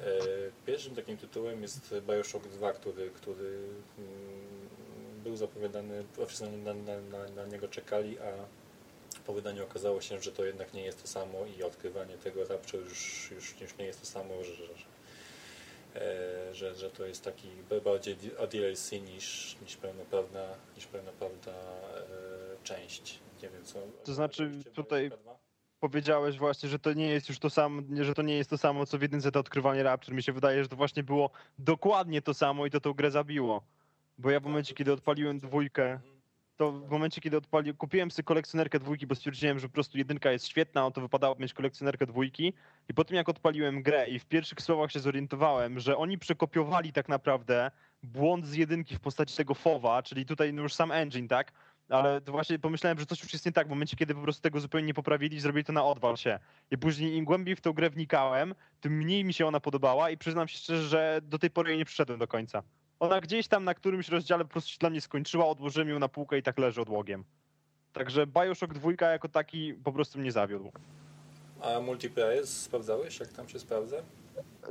E, Pierwszym takim tytułem jest Bioshock 2, który, który mm, był zapowiadany, wszyscy na, na, na, na niego czekali, a po wydaniu okazało się, że to jednak nie jest to samo i odkrywanie tego rapczu już, już, już nie jest to samo, że, że, e, że, że to jest taki bardziej DLC niż, niż pełnoprawna, niż pełnoprawna e, część. Nie wiem co. To znaczy, tutaj- Bioshock 2? Powiedziałeś właśnie, że to nie jest już to samo, że to nie jest to samo, co w jedynce to odkrywanie Rapture. Mi się wydaje, że to właśnie było dokładnie to samo i to tą grę zabiło. Bo ja w momencie, kiedy odpaliłem dwójkę, to w momencie, kiedy odpaliłem, kupiłem sobie kolekcjonerkę dwójki, bo stwierdziłem, że po prostu jedynka jest świetna, no to wypadało mieć kolekcjonerkę dwójki. I po tym, jak odpaliłem grę i w pierwszych słowach się zorientowałem, że oni przekopiowali tak naprawdę błąd z jedynki w postaci tego FOWA, czyli tutaj już sam engine, tak? Ale to właśnie pomyślałem, że coś już jest nie tak w momencie, kiedy po prostu tego zupełnie nie poprawili i zrobili to na odwal się. I później im głębiej w tę grę wnikałem, tym mniej mi się ona podobała i przyznam się szczerze, że do tej pory jej nie przyszedłem do końca. Ona gdzieś tam na którymś rozdziale po prostu się dla mnie skończyła, odłożyłem ją na półkę i tak leży odłogiem. Także Bioshock 2 jako taki po prostu mnie zawiódł. A multiplayer sprawdzałeś, jak tam się sprawdza?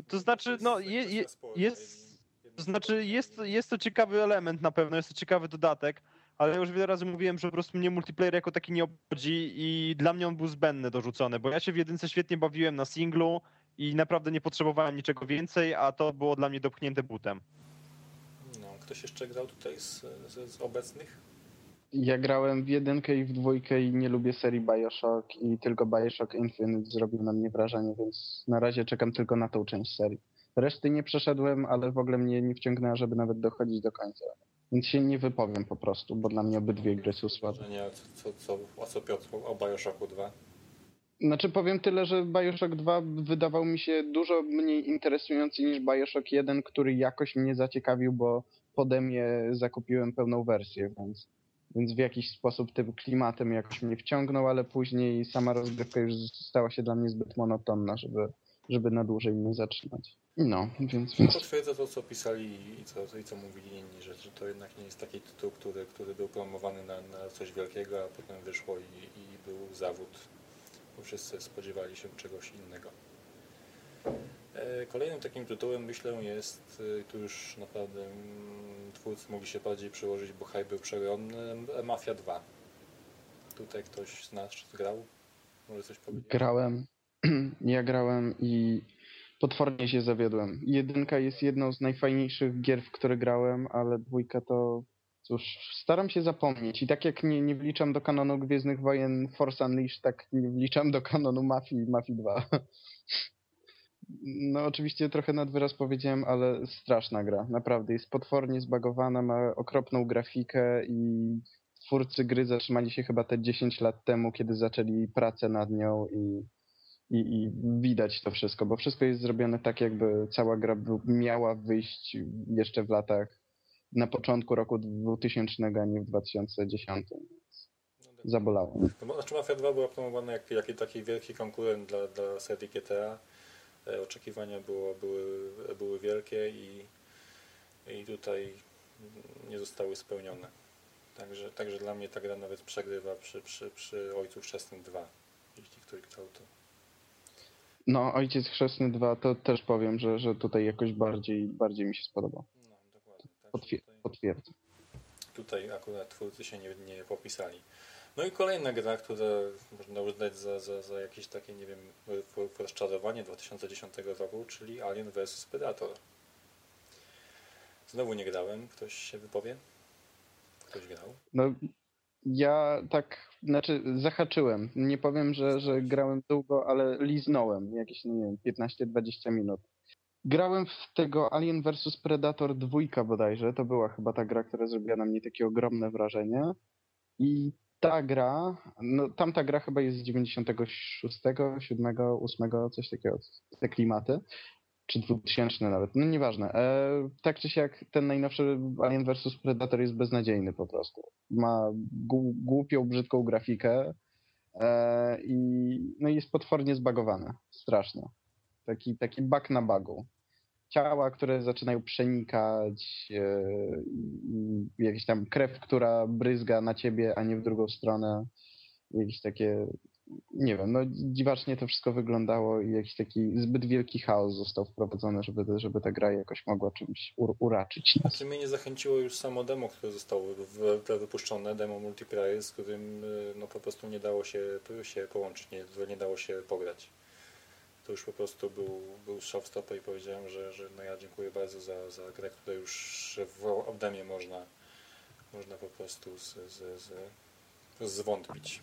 To znaczy, no je, je, jest, to znaczy jest, jest to ciekawy element na pewno, jest to ciekawy dodatek, ale ja już wiele razy mówiłem, że po prostu mnie multiplayer jako taki nie obchodzi i dla mnie on był zbędny dorzucony, bo ja się w jedynce świetnie bawiłem na singlu i naprawdę nie potrzebowałem niczego więcej, a to było dla mnie dopchnięte butem. No, ktoś jeszcze grał tutaj z, z, z obecnych? Ja grałem w jedynkę i w dwójkę i nie lubię serii Bioshock i tylko Bioshock Infinite zrobił na mnie wrażenie, więc na razie czekam tylko na tą część serii. Reszty nie przeszedłem, ale w ogóle mnie nie wciągnęła, żeby nawet dochodzić do końca. Więc się nie wypowiem po prostu, bo dla mnie obydwie gry są słabe. Wrażenia, co, co, a co Piotr o Bioshocku 2? Znaczy powiem tyle, że Bioshock 2 wydawał mi się dużo mniej interesujący niż Bioshock 1, który jakoś mnie zaciekawił, bo pode mnie zakupiłem pełną wersję, więc, więc w jakiś sposób tym klimatem jakoś mnie wciągnął, ale później sama rozgrywka już stała się dla mnie zbyt monotonna, żeby, żeby na dłużej mnie zatrzymać. No, więc... więc... Potwierdza to, co pisali i co, i co mówili inni, że, że to jednak nie jest taki tytuł, który, który był promowany na, na coś wielkiego, a potem wyszło i, i był zawód, bo wszyscy spodziewali się czegoś innego. E, Kolejnym takim tytułem, myślę, jest, e, tu już naprawdę mm, twórcy mogli się bardziej przyłożyć, bo hype był przegromny, e, Mafia 2. Tutaj ktoś z nas grał? Może coś powiedzieć? Grałem, ja grałem i potwornie się zawiodłem. Jedynka jest jedną z najfajniejszych gier, w które grałem, ale dwójka to... Cóż, staram się zapomnieć. I tak jak nie, nie wliczam do kanonu Gwiezdnych Wojen Force Unleashed, tak nie wliczam do kanonu Mafii Mafii 2. No oczywiście trochę nad wyraz powiedziałem, ale straszna gra. Naprawdę jest potwornie zbagowana, ma okropną grafikę i twórcy gry zatrzymali się chyba te 10 lat temu, kiedy zaczęli pracę nad nią i, i, i widać to wszystko, bo wszystko jest zrobione tak, jakby cała gra miała wyjść jeszcze w latach na początku roku 2000, a nie w 2010. No, Zabolało. No, znaczy Mafia 2 była promowana jak, jak taki wielki konkurent dla, dla serii GTA. E, Oczekiwania było, były, były wielkie i, i tutaj nie zostały spełnione. Także, także dla mnie ta gra nawet przegrywa przy, przy, przy Ojcu Chrzestnym 2, jeśli ktoś grał to. No, Ojciec Chrzestny 2 to też powiem, że, że tutaj jakoś bardziej, bardziej mi się spodobał. No, dokładnie. Także Potwier- tutaj, potwierdzam. tutaj akurat twórcy się nie, nie popisali. No i kolejna gra, która można uznać za, za, za jakieś takie, nie wiem, rozczarowanie 2010 roku, czyli Alien vs Predator. Znowu nie grałem. Ktoś się wypowie? Ktoś grał? No, ja tak, znaczy zahaczyłem. Nie powiem, że, że grałem długo, ale liznąłem jakieś, nie wiem, 15-20 minut. Grałem w tego Alien vs Predator 2 bodajże. To była chyba ta gra, która zrobiła na mnie takie ogromne wrażenie. I ta gra, no tamta gra chyba jest z 96, 7, 8, coś takiego, te klimaty. Czy 2000 nawet, no nieważne. E, tak czy siak ten najnowszy Alien vs Predator jest beznadziejny po prostu. Ma głupią, brzydką grafikę e, i no jest potwornie zbagowany. Strasznie. Taki, taki bug na bugu. Ciała, które zaczynają przenikać, e, jakieś tam krew, która bryzga na ciebie, a nie w drugą stronę. Jakieś takie, nie wiem, no dziwacznie to wszystko wyglądało i jakiś taki zbyt wielki chaos został wprowadzony, żeby, żeby ta gra jakoś mogła czymś ur- uraczyć nas. Znaczy mnie nie zachęciło już samo demo, które zostało wypuszczone, demo multiplayer, z którym y, no, po prostu nie dało się, się połączyć, nie, nie dało się pograć. To już po prostu był, był showstopper i powiedziałem, że, że no ja dziękuję bardzo za, za grę, która już w oddemie można, można po prostu z, z, z, zwątpić.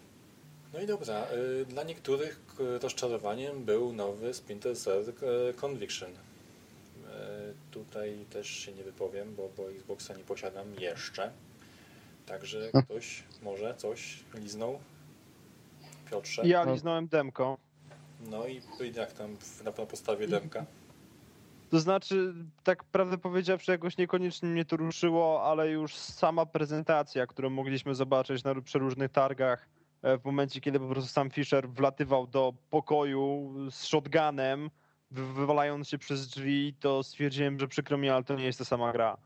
No i dobra, y, dla niektórych rozczarowaniem był nowy Splinter Cell y, Conviction. E, tutaj też się nie wypowiem, bo, bo Xboxa nie posiadam jeszcze. Także ktoś może coś liznął? Piotrze? Ja No. liznąłem demko. No i jak tam na na podstawie demka? To znaczy, tak prawdę powiedziawszy, jakoś niekoniecznie mnie to ruszyło, ale już sama prezentacja, którą mogliśmy zobaczyć na przeróżnych targach, w momencie, kiedy po prostu sam Fisher wlatywał do pokoju z shotgunem, wy- wywalając się przez drzwi, to stwierdziłem, że przykro mi, ale to nie jest ta sama gra.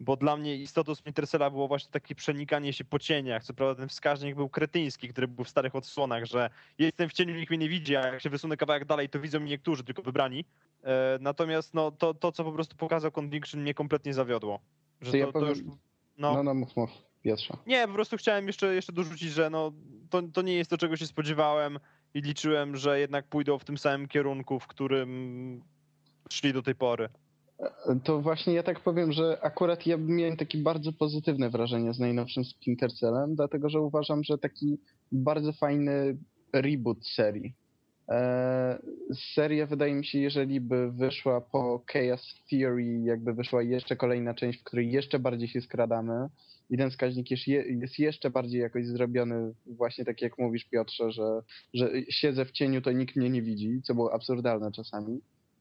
Bo dla mnie istotą Splinter Cella było właśnie takie przenikanie się po cieniach. Co prawda ten wskaźnik był kretyński, który był w starych odsłonach, że jestem w cieniu, nikt mnie nie widzi, a jak się wysunę kawałek dalej, to widzą mnie niektórzy, tylko wybrani. E, Natomiast no, to, to, co po prostu pokazał Conviction, mnie kompletnie zawiodło. Że To ja to, to powiem- już, no, No, no, mów, mów, Piotrze. Nie, po prostu chciałem jeszcze, jeszcze dorzucić, że no, to, to nie jest to, czego się spodziewałem i liczyłem, że jednak pójdą w tym samym kierunku, w którym szli do tej pory. To właśnie ja tak powiem, że akurat ja miałem takie bardzo pozytywne wrażenie z najnowszym Splinter Cellem, dlatego że uważam, że taki bardzo fajny reboot serii. Eee, seria wydaje mi się, jeżeli by wyszła po Chaos Theory, jakby wyszła jeszcze kolejna część, w której jeszcze bardziej się skradamy i ten wskaźnik jest, je, jest jeszcze bardziej jakoś zrobiony właśnie tak jak mówisz Piotrze, że, że siedzę w cieniu, to nikt mnie nie widzi, co było absurdalne czasami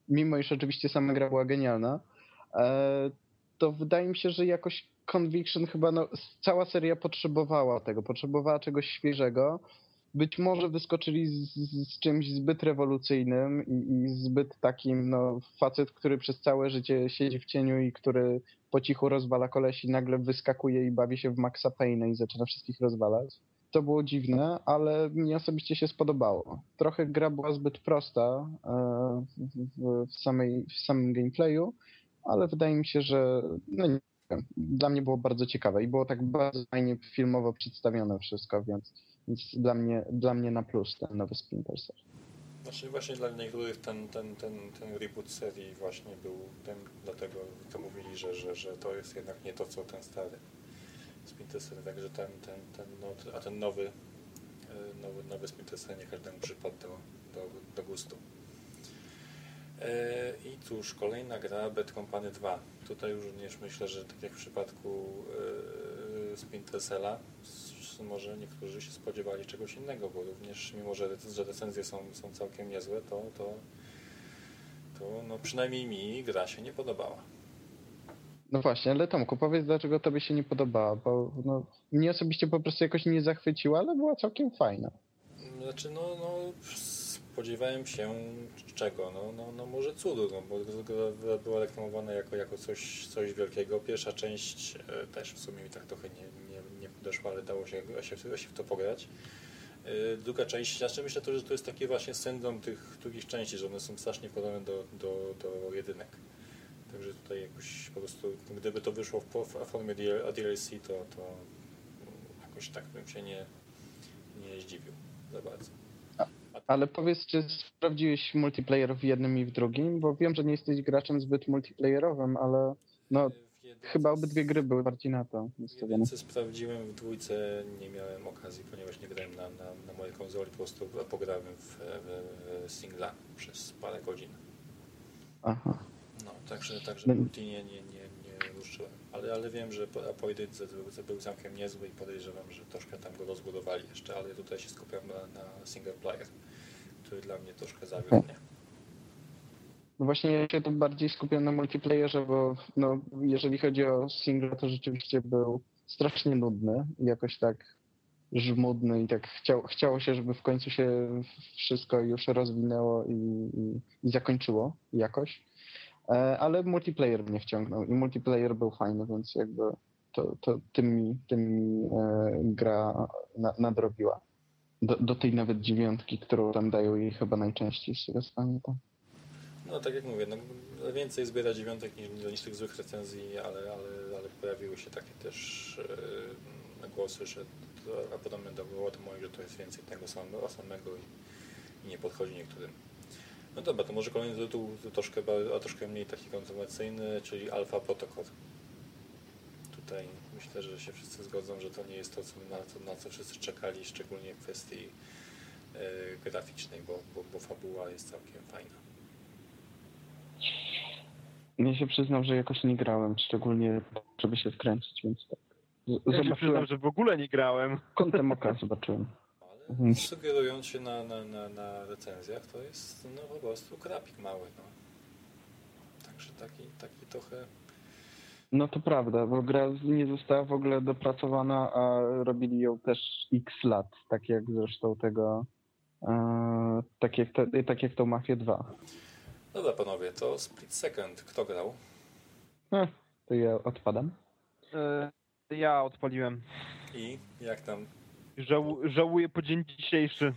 mimo iż oczywiście sama gra była genialna, e, to wydaje mi się, że jakoś Conviction chyba, no, cała seria potrzebowała tego, potrzebowała czegoś świeżego. Być może wyskoczyli z, z, czymś zbyt rewolucyjnym i, i zbyt takim, no, facet, który przez całe życie siedzi w cieniu i który po cichu rozwala kolesi, nagle wyskakuje i bawi się w Maxa Payne i zaczyna wszystkich rozwalać. To było dziwne, ale mnie osobiście się spodobało. Trochę gra była zbyt prosta e, w, w, samej, w samym gameplayu, ale wydaje mi się, że no nie dla mnie było bardzo ciekawe i było tak bardzo fajnie filmowo przedstawione wszystko, więc, więc dla, mnie, dla mnie na plus ten nowy Splinter Cell. Znaczy właśnie dla niektórych ten, ten, ten, ten reboot serii właśnie był tym, dlatego to mówili, że, że, że to jest jednak nie to, co ten stary Splinter Cell, także ten, ten, ten, no, a ten nowy, e, nowy, nowy Splinter Cell nie każdemu przypadł do, do, do gustu. E, I cóż, kolejna gra Bad Company 2. Tutaj już również myślę, że tak jak w przypadku e, Splinter Cella, może niektórzy się spodziewali czegoś innego, bo również mimo, że, że recenzje są, są całkiem niezłe, to, to, to no przynajmniej mi gra się nie podobała. No właśnie, ale Tomku, powiedz dlaczego tobie się nie podobała, bo no, mnie osobiście po prostu jakoś nie zachwyciła, ale była całkiem fajna. Znaczy, no, no spodziewałem się czego? No, no, no może cudu, no, bo gra była reklamowana jako, jako coś, coś wielkiego. Pierwsza część e, też w sumie mi tak trochę nie, podeszła, ale dało się, się, się w to pograć. E, Druga część, znaczy myślę, to, że to jest taki właśnie syndrom tych drugich części, że one są strasznie podobne do, do, do jedynek. Także tutaj jakoś po prostu, gdyby to wyszło w formie DL- DLC, to, to jakoś tak bym się nie, nie zdziwił za bardzo. Ale powiedz, czy sprawdziłeś multiplayer w jednym i w drugim? Bo wiem, że nie jesteś graczem zbyt multiplayerowym, ale no, Jedynce chyba obydwie gry były bardziej na to nastawione. jedynce sprawdziłem, w dwójce nie miałem okazji, ponieważ nie grałem na, na, na mojej konsoli, po prostu pograłem w, w, singla przez parę godzin. Aha. No, także, także No. nie, nie, nie, nie ruszyłem. Ale, ale wiem, że po, po jedynce był, był całkiem niezły i podejrzewam, że troszkę tam go rozbudowali jeszcze, ale tutaj się skupiam na, na single player, który dla mnie troszkę zawiódł mnie. No właśnie ja się tu bardziej skupiam na multiplayerze, bo no, jeżeli chodzi o single, to rzeczywiście był strasznie nudny, jakoś tak żmudny i tak chciał, chciało się, żeby w końcu się wszystko już rozwinęło i, i, i zakończyło jakoś. E, Ale multiplayer mnie wciągnął i multiplayer był fajny, więc jakby to, to tym mi, tym e, gra na, nadrobiła. Do, do tej nawet dziewiątki, którą tam dają jej chyba najczęściej, z tego pamiętam. No tak jak mówię, no, więcej zbiera dziewiątek niż, niż tych złych recenzji, ale, ale, ale pojawiły się takie też e, głosy, że to, a podobne do było moich, że to jest więcej tego samego, samego i, i nie podchodzi niektórym. No dobra, to może kolejny tytuł troszkę, a troszkę mniej taki kontrowersyjny, czyli Alpha Protocol. Tutaj myślę, że się wszyscy zgodzą, że to nie jest to, co, na, co, na co wszyscy czekali, szczególnie w kwestii e, graficznej, bo, bo, bo fabuła jest całkiem fajna. Ja się przyznam, że jakoś nie grałem, szczególnie żeby się wkręcić, więc tak. Z- Ja się przyznam, Zobaczyłem, że w ogóle nie grałem. kątem oka zobaczyłem. Ale sugerując się na, na, na, na recenzjach, to jest no po prostu krapik mały. No. Także taki, taki trochę... No to prawda, bo gra nie została w ogóle dopracowana, a robili ją też x lat, tak jak zresztą tego, e, tak, jak te, tak jak tą Mafię 2. Dobra panowie, to Split Second. Kto grał? Hm, to ja odpadam. E, Ja odpaliłem. I jak tam? Żału, żałuję po dzień dzisiejszy.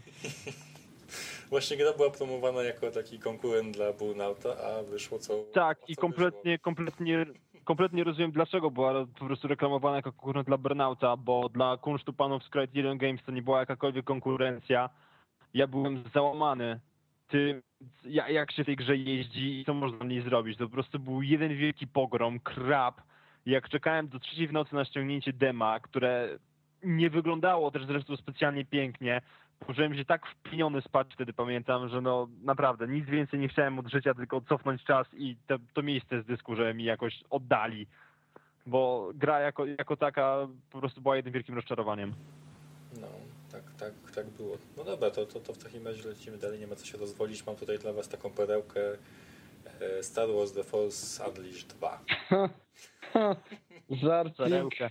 Właśnie gra była promowana jako taki konkurent dla Burnouta, a wyszło co... Tak, co i wyszło. kompletnie, kompletnie, kompletnie rozumiem dlaczego była po prostu reklamowana jako konkurent dla Burnouta, bo dla kunsztu panów z Criterion Games to nie była jakakolwiek konkurencja. Ja byłem załamany tym, jak się w tej grze jeździ i co można w niej zrobić. To po prostu był jeden wielki pogrom, krab. Jak czekałem do trzeciej w nocy na ściągnięcie dema, które nie wyglądało też zresztą specjalnie pięknie, Poczułem się tak wpiniony spać wtedy, pamiętam, że no naprawdę nic więcej nie chciałem od życia, tylko cofnąć czas i te, to miejsce z dysku, że mi jakoś oddali. Bo gra jako, jako taka po prostu była jednym wielkim rozczarowaniem. No, tak, tak, było. No dobra, to, to, to w takim razie lecimy dalej, nie ma co się rozwolić. Mam tutaj dla was taką perełkę e, Star Wars The Force Unleashed 2. Żarcik, Perełkę.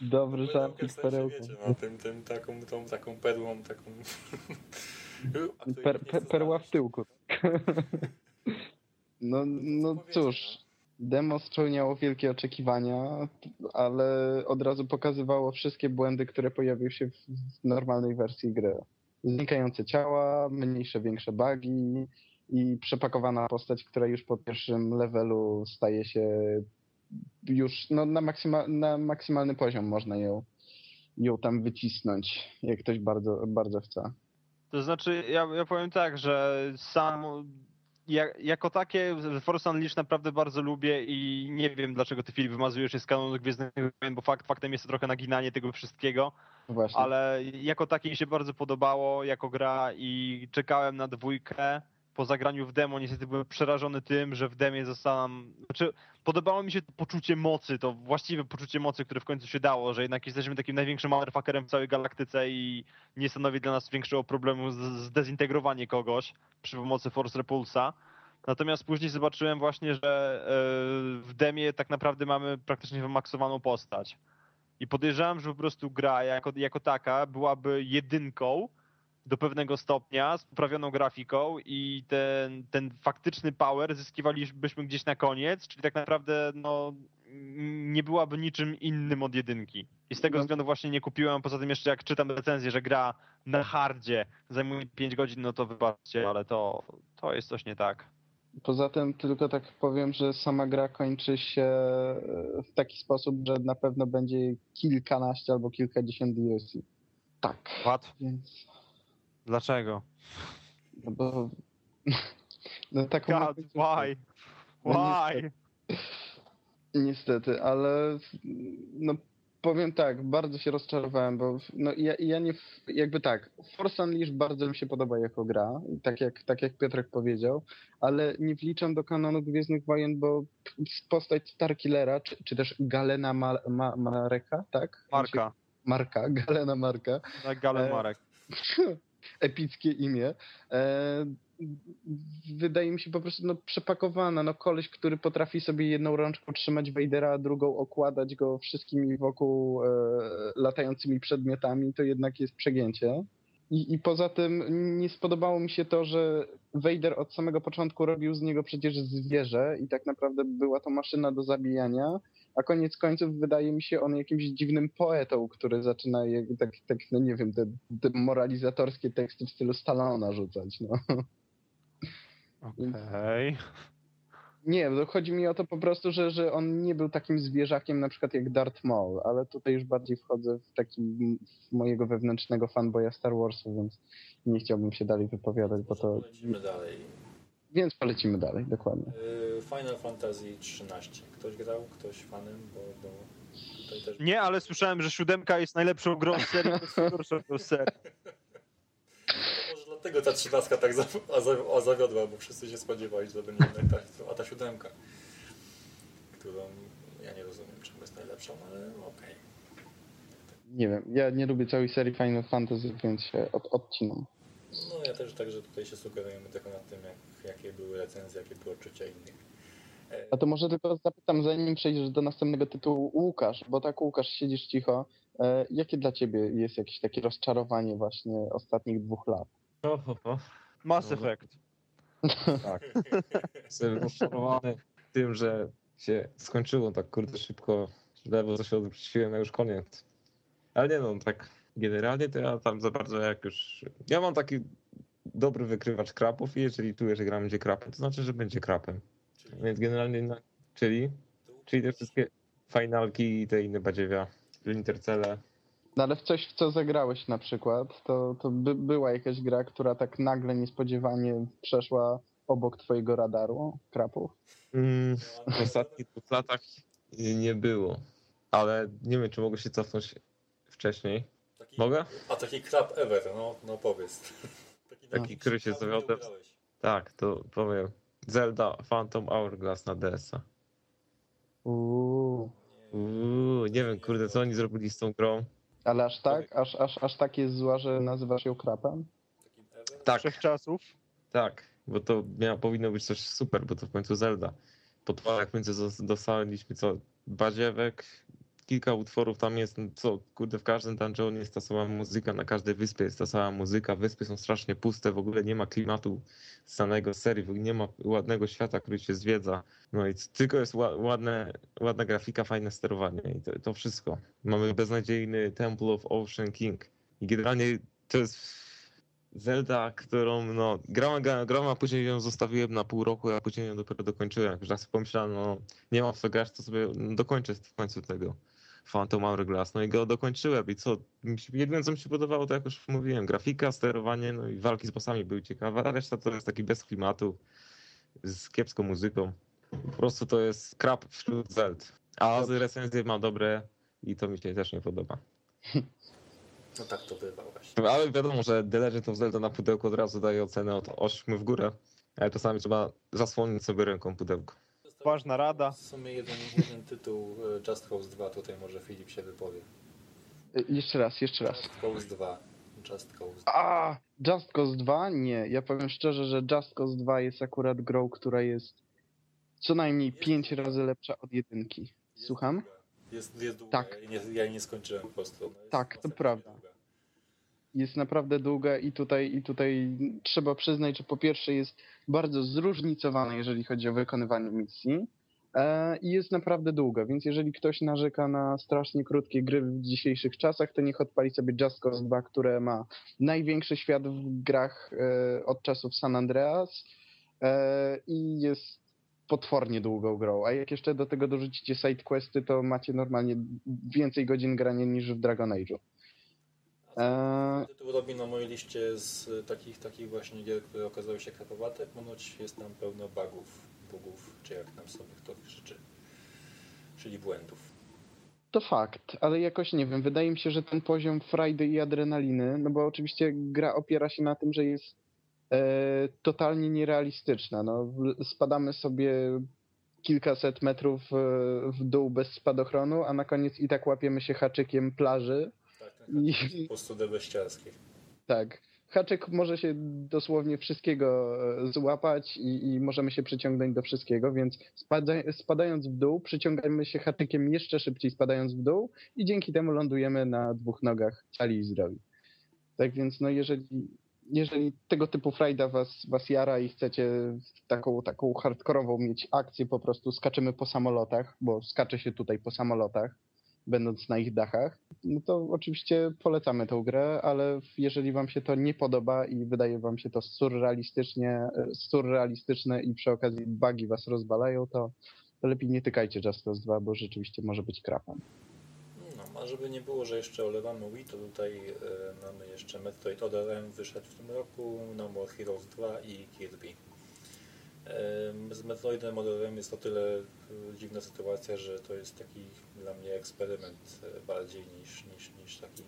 dobry Perełkę żarcik, w sensie, perełka. wiecie, no, tym, tym, taką, tą, taką perłą, taką... Per, per, perła w tyłku. No, no powiecie, cóż, demo spełniało wielkie oczekiwania, ale od razu pokazywało wszystkie błędy, które pojawiły się w normalnej wersji gry. Znikające ciała, mniejsze, większe bugi i przepakowana postać, która już po pierwszym levelu staje się już no, na, maksyma, na maksymalny poziom można ją, ją tam wycisnąć, jak ktoś bardzo, bardzo chce. To znaczy, ja, ja powiem tak, że sam ja, jako takie Force Unleashed naprawdę bardzo lubię i nie wiem dlaczego ty Filip wymazujesz się z kanonu Gwiezdnych Wojen, bo fakt, faktem jest to trochę naginanie tego wszystkiego. Właśnie. ale jako takie mi się bardzo podobało jako gra i czekałem na dwójkę. Po zagraniu w demo niestety byłem przerażony tym, że w demie zostałam... Znaczy, podobało mi się to poczucie mocy, to właściwe poczucie mocy, które w końcu się dało, że jednak jesteśmy takim największym motherfuckerem w całej galaktyce i nie stanowi dla nas większego problemu zdezintegrowanie kogoś przy pomocy Force Repulsa. Natomiast później zobaczyłem właśnie, że e, w demie tak naprawdę mamy praktycznie wymaksowaną postać. I podejrzewam, że po prostu gra jako, jako taka byłaby jedynką do pewnego stopnia z poprawioną grafiką i ten, ten faktyczny power zyskiwalibyśmy gdzieś na koniec, czyli tak naprawdę no, nie byłaby niczym innym od jedynki. I z tego No. względu właśnie nie kupiłem, poza tym jeszcze jak czytam recenzję, że gra na hardzie zajmuje 5 godzin, no to wybaczcie, ale to, to jest coś nie tak. Poza tym tylko tak powiem, że sama gra kończy się e, w taki sposób, że na pewno będzie kilkanaście albo kilkadziesiąt DLC. Tak, What? więc Dlaczego? no bo no taką God, końcówkę. why? No Why? Niestety, ale no powiem tak, bardzo się rozczarowałem, bo no ja, ja nie, jakby tak, Force Unleashed bardzo mi się podoba jako gra, tak jak, tak jak Piotrek powiedział, ale nie wliczam do kanonu Gwiezdnych Wojen, bo postać Starkillera, czy, czy też Galena Ma, Ma, Mareka, tak? Marka. Marka, Galena Marka, Tak, Galen E, Marek. epickie imię. E, wydaje mi się po prostu no, przepakowana. No, koleś, który potrafi sobie jedną rączką trzymać Vadera, a drugą okładać go wszystkimi wokół e, latającymi przedmiotami, to jednak jest przegięcie. I, I poza tym nie spodobało mi się to, że Vader od samego początku robił z niego przecież zwierzę i tak naprawdę była to maszyna do zabijania, a koniec końców wydaje mi się on jakimś dziwnym poetą, który zaczyna jak, tak, tak, no nie wiem, te, te moralizatorskie teksty w stylu Stallona rzucać. No. Okej. Nie, no chodzi mi o to po prostu, że, że on nie był takim zwierzakiem na przykład jak Darth Maul, ale tutaj już bardziej wchodzę w taki w mojego wewnętrznego fanboya Star Warsu, więc nie chciałbym się dalej wypowiadać, bo to... Lecimy dalej. Więc polecimy dalej, dokładnie. Y, Final Fantasy XIII. Ktoś grał? Ktoś fanem? Bo, tutaj też... Nie, ale słyszałem, że siódemka jest najlepszą grą z serii, najgorszą grą serii. Może dlatego ta trzynastka tak zawiodła, bo wszyscy się spodziewali, że to będzie jednak ta, a ta siódemka. którą ja nie rozumiem, czemu jest najlepszą, ale okej. Nie wiem, ja nie lubię całej serii Final Fantasy, więc się od, odcinam. No ja też także tutaj się sugerujemy tylko nad tym, jak, jakie były recenzje, jakie były odczucia innych. A to może tylko zapytam, zanim przejdziesz do następnego tytułu, Łukasz, bo tak Łukasz, siedzisz cicho. E, jakie dla ciebie jest jakieś takie rozczarowanie właśnie ostatnich dwóch lat? O, o, o. Mass. Effect. Tak. Jestem rozczarowany tym, że się skończyło tak kurde szybko. Ledwo co się odwróciłem, a już koniec. Ale nie no, tak generalnie to ja tam za bardzo jak już... Ja mam taki dobry wykrywacz krapów i jeżeli czuję, że gra będzie krapem, to znaczy, że będzie krapem. czyli, Więc generalnie, na... czyli, czyli te wszystkie finalki i te inne badziewia, intercele. No ale w coś, w co zagrałeś na przykład, to, to by, była jakaś gra, która tak nagle, niespodziewanie przeszła obok twojego radaru, krapów? Mm, w ostatnich dwóch latach nie było. Ale nie wiem, czy mogę się cofnąć wcześniej. taki, Mogę? A taki crap ever, no, no powiedz. Taki, który się zawiodłem. Tak, to powiem. Zelda Phantom Hourglass na DS-a. Uuu. Uuu, nie wiem, kurde, co oni zrobili z tą grą. Ale aż tak? Aż, aż, aż tak jest zła, że nazywasz ją krapem? Tak, Wszechczasów. tak, bo to miało, powinno być coś super, bo to w końcu Zelda. Po końcu zos- dostaliśmy co, kilka utworów tam jest, no co, kurde, w każdym dungeonie jest ta sama muzyka, na każdej wyspie jest ta sama muzyka, wyspy są strasznie puste, w ogóle nie ma klimatu znanego z serii, nie ma ładnego świata, który się zwiedza, no i tylko jest ła- ładne, ładna grafika, fajne sterowanie i to, to wszystko. Mamy beznadziejny Temple of Ocean King i generalnie to jest Zelda, którą no, grałem, grałem, a później ją zostawiłem na pół roku, a później ją dopiero dokończyłem. Jak już raz pomyślałem, no nie mam w co grać, to sobie dokończę w końcu tego Phantom Hourglass. No i go dokończyłem i co, jedyne co mi się podobało, to jak już mówiłem, grafika, sterowanie, no i walki z bossami były ciekawe, a reszta to jest taki bez klimatu, z kiepską muzyką. Po prostu to jest krap wśród Zeld. A z recenzje ma dobre i to mi się też nie podoba. No tak to bywa właśnie. Ale wiadomo, że The Legend of Zelda na pudełku od razu daje ocenę od 8 w górę, ale czasami trzeba zasłonić sobie ręką pudełko. Ważna rada. W sumie jeden, jeden tytuł e, Just Cause 2, tutaj może Filip się wypowie. Y, Jeszcze raz, jeszcze raz. Just Cause 2. Just Cause 2. A, Just Cause 2? Nie, ja powiem szczerze, że Just Cause 2 jest akurat grą, która jest co najmniej Jest 5 długa. razy lepsza od jedynki. Jest Słucham? długa. Jest, jest długa. Tak. Ja jej nie, ja jej nie skończyłem po prostu. Tak, to prawda. długa. Jest naprawdę długa i tutaj, i tutaj trzeba przyznać, że po pierwsze jest bardzo zróżnicowana, jeżeli chodzi o wykonywanie misji. e, I jest naprawdę długa, więc jeżeli ktoś narzeka na strasznie krótkie gry w dzisiejszych czasach, to niech odpali sobie Just Cause 2, które ma największy świat w grach e, od czasów San Andreas e, i jest potwornie długą grą. A jak jeszcze do tego dorzucicie sidequesty, to macie normalnie więcej godzin grania niż w Dragon Age'u. Eee. tytuł robi na mojej liście z takich, takich właśnie gier, które okazały się krapowate. Ponoć jest tam pełno bugów, bugów, czy jak tam sobie kto krzyczy. Czyli błędów. To fakt, ale jakoś nie wiem, wydaje mi się, że ten poziom frajdy i adrenaliny, no bo oczywiście gra opiera się na tym, że jest e, totalnie nierealistyczna. No, spadamy sobie kilkaset metrów e, w dół bez spadochronu, a na koniec i tak łapiemy się haczykiem plaży. I- prostu debeściarski. Tak. Haczyk może się dosłownie wszystkiego e, złapać i, i możemy się przyciągnąć do wszystkiego, więc spada, spadając w dół, przyciągamy się haczykiem jeszcze szybciej spadając w dół i dzięki temu lądujemy na dwóch nogach cali i zdrowi. Tak więc no jeżeli, jeżeli tego typu frajda was, was jara i chcecie taką, taką hardkorową mieć akcję, po prostu skaczemy po samolotach, bo skacze się tutaj po samolotach, będąc na ich dachach, no to oczywiście polecamy tą grę, ale jeżeli wam się to nie podoba i wydaje wam się to surrealistycznie, surrealistyczne i przy okazji bugi was rozwalają, to, to lepiej nie tykajcie Just Cause 2, bo rzeczywiście może być krapem. No, a żeby nie było, że jeszcze olewamy Wii, to tutaj e, mamy jeszcze Metroid Other wyszedł w tym roku, No More Heroes 2 i Kirby. Z Metroidem Other M jest o tyle e, dziwna sytuacja, że to jest taki dla mnie eksperyment e, bardziej niż, niż, niż taki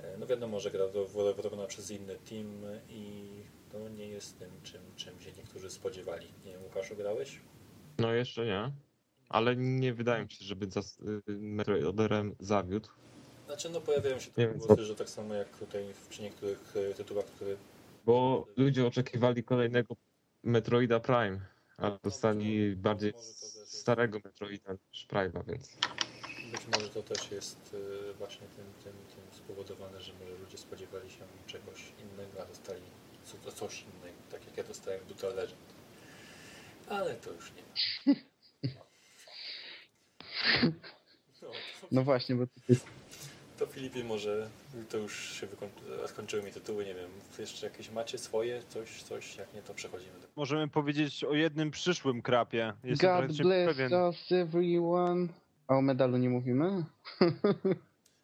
e, no wiadomo, że gra do- robiona przez inny team i no nie jest tym, czym, czym się niektórzy spodziewali. Nie wiem, Łukaszu, grałeś? No jeszcze nie, ale nie wydaje mi się, żeby y, Metroiderem zawiódł. Znaczy no pojawiają się takie wiem, co- głosy, że tak samo jak tutaj przy niektórych tytułach, które Bo ludzie oczekiwali kolejnego Metroida Prime, a dostali bardziej starego Metroida niż Prime'a, więc być może to też jest e, właśnie tym, tym, tym spowodowane, że może ludzie spodziewali się czegoś innego, a dostali co- coś innego, tak jak ja dostałem Brutal Legend. Ale to już nie. No, to, No właśnie, bo to jest to Filipie może to już się skończyły mi tytuły, nie wiem, jeszcze jakieś macie swoje, coś, coś, jak nie to przechodzimy do... Możemy powiedzieć o jednym przyszłym krapie. Jestem God bless pewien. us everyone. A o medalu nie mówimy?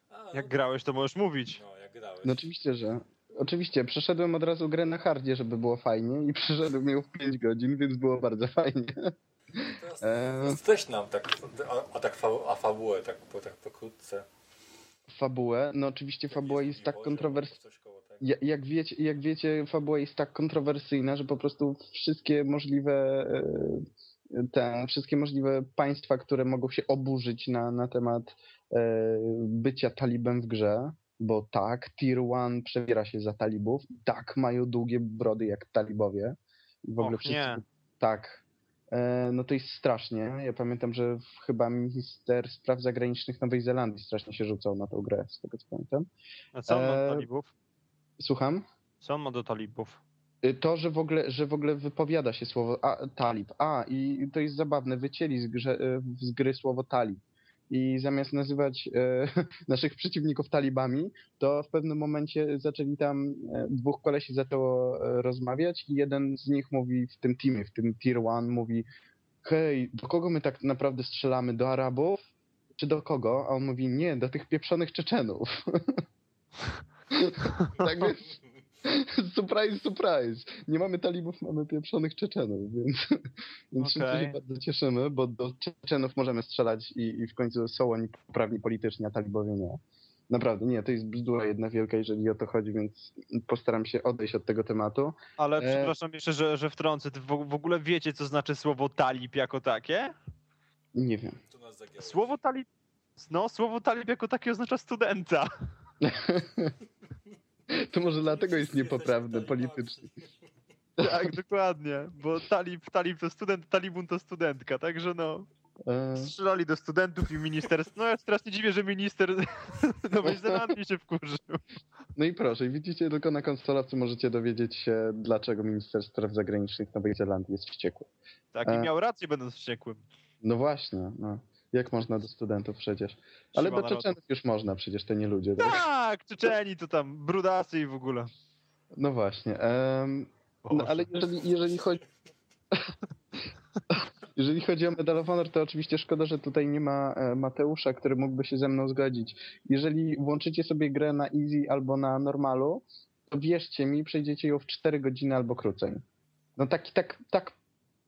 A, Jak no, grałeś, to możesz mówić. No, jak grałeś. No oczywiście, że. Oczywiście, przeszedłem od razu grę na hardzie, żeby było fajnie i przeszedłem ją w 5 godzin, więc było bardzo fajnie. Teraz Eee. Weź nam tak, a, a tak fa, a fabułę, tak, po, tak pokrótce. Fabułę, no oczywiście fabuła jest tak kontrowersyjna. Jak wiecie, jak wiecie, fabuła jest tak kontrowersyjna, że po prostu wszystkie możliwe e, te, wszystkie możliwe państwa, które mogą się oburzyć na, na temat e, bycia talibem w grze, bo tak, tier 1 przebiera się za talibów, tak, mają długie brody jak talibowie. W ogóle Och, wszyscy, nie. Tak. E, No to jest strasznie. Ja pamiętam, że chyba minister spraw zagranicznych Nowej Zelandii strasznie się rzucał na tą grę, z tego co pamiętam. A co on ma do Eee, talibów? Słucham? Co on ma do talibów? Y, To, że w ogóle, że w ogóle wypowiada się słowo a, talib. A, i to jest zabawne, wycięli z, grze, y, z gry słowo talib. I zamiast nazywać e, naszych przeciwników talibami, to w pewnym momencie zaczęli tam, e, dwóch kolesi zaczęło e, rozmawiać i jeden z nich mówi w tym teamie, w tym tier one, mówi hej, do kogo my tak naprawdę strzelamy? Do Arabów? Czy do kogo? A on mówi, nie, do tych pieprzonych Czeczenów. tak więc surprise, surprise. Nie mamy talibów, mamy pieprzonych Czeczenów, więc, więc Okej. się bardzo cieszymy, bo do Czeczenów możemy strzelać i, i w końcu są oni poprawni politycznie, a talibowie nie. Naprawdę, nie, to jest bzdura jedna wielka, jeżeli o to chodzi, więc postaram się odejść od tego tematu. Ale E. przepraszam jeszcze, że, że wtrącę. Ty w, w ogóle wiecie, co znaczy słowo talib jako takie? Nie wiem. Słowo talib. No, słowo talib jako takie oznacza studenta. To może dlatego jest niepoprawne politycznie. Tak, dokładnie. Bo talib, talib to student, talibun to studentka, także no. E, Strzelali do studentów i ministerstw. No ja się teraz nie dziwię, że minister Nowej Zelandii się wkurzył. No i proszę, widzicie, tylko na konsolowcu możecie dowiedzieć się, dlaczego minister spraw zagranicznych Nowej Zelandii jest wściekły. Tak, i E. miał rację będąc wściekłym. No właśnie, no. Jak można do studentów przecież? Ale Siła do narodu. Czeczenów już można, przecież to nie ludzie. Tak? Tak, Czeczeni to tam, brudasy i w ogóle. No właśnie. em, no, ale jeżeli, jeżeli chodzi... Jeżeli chodzi o Medal of Honor, to oczywiście szkoda, że tutaj nie ma e, Mateusza, który mógłby się ze mną zgodzić. Jeżeli włączycie sobie grę na easy albo na normalu, to wierzcie mi, przejdziecie ją w 4 godziny albo krócej. No tak, tak, tak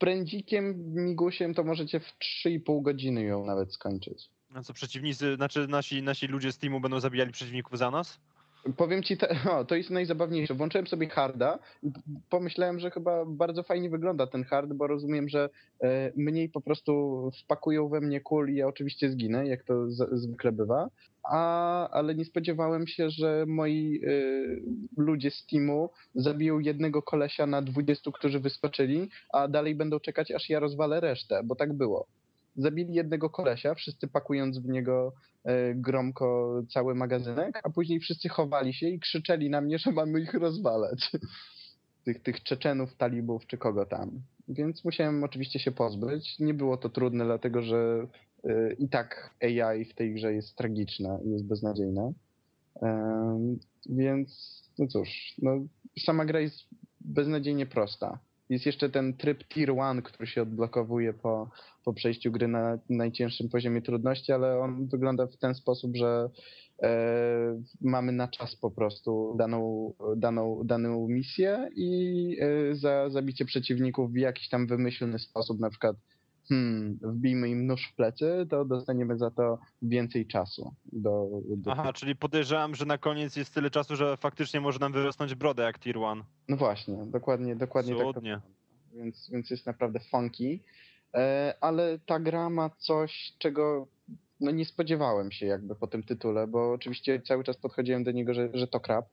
prędzikiem, migusiem, to możecie w 3,5 godziny ją nawet skończyć. A co przeciwnicy, znaczy nasi, nasi ludzie z teamu będą zabijali przeciwników za nas? Powiem ci, te, o, to jest najzabawniejsze. Włączyłem sobie harda i pomyślałem, że chyba bardzo fajnie wygląda ten hard, bo rozumiem, że e, mniej po prostu wpakują we mnie kul i ja oczywiście zginę, jak to z, zwykle bywa. A, ale nie spodziewałem się, że moi e, ludzie z teamu zabiją jednego kolesia na 20, którzy wyskoczyli, a dalej będą czekać, aż ja rozwalę resztę, bo tak było. Zabili jednego kolesia, wszyscy pakując w niego e, gromko cały magazynek, a później wszyscy chowali się i krzyczeli na mnie, że mamy ich rozwalać. Tych, tych Czeczenów, talibów czy kogo tam. Więc musiałem oczywiście się pozbyć. Nie było to trudne, dlatego że i tak AI w tej grze jest tragiczne i jest beznadziejne. Więc no cóż, no, sama gra jest beznadziejnie prosta. Jest jeszcze ten tryb Tier 1, który się odblokowuje po, po przejściu gry na najcięższym poziomie trudności, ale on wygląda w ten sposób, że e, mamy na czas po prostu daną, daną, daną misję i e, za zabicie przeciwników w jakiś tam wymyślny sposób, na przykład hmm, wbijmy im nóż w plecy, to dostaniemy za to więcej czasu. Do, do... Aha, czyli podejrzewam, że na koniec jest tyle czasu, że faktycznie może nam wyrosnąć brodę jak Tier 1. No właśnie, dokładnie, dokładnie tak. To więc, więc jest naprawdę funky. E, ale ta gra ma coś, czego no nie spodziewałem się jakby po tym tytule, bo oczywiście cały czas podchodziłem do niego, że, że to krab,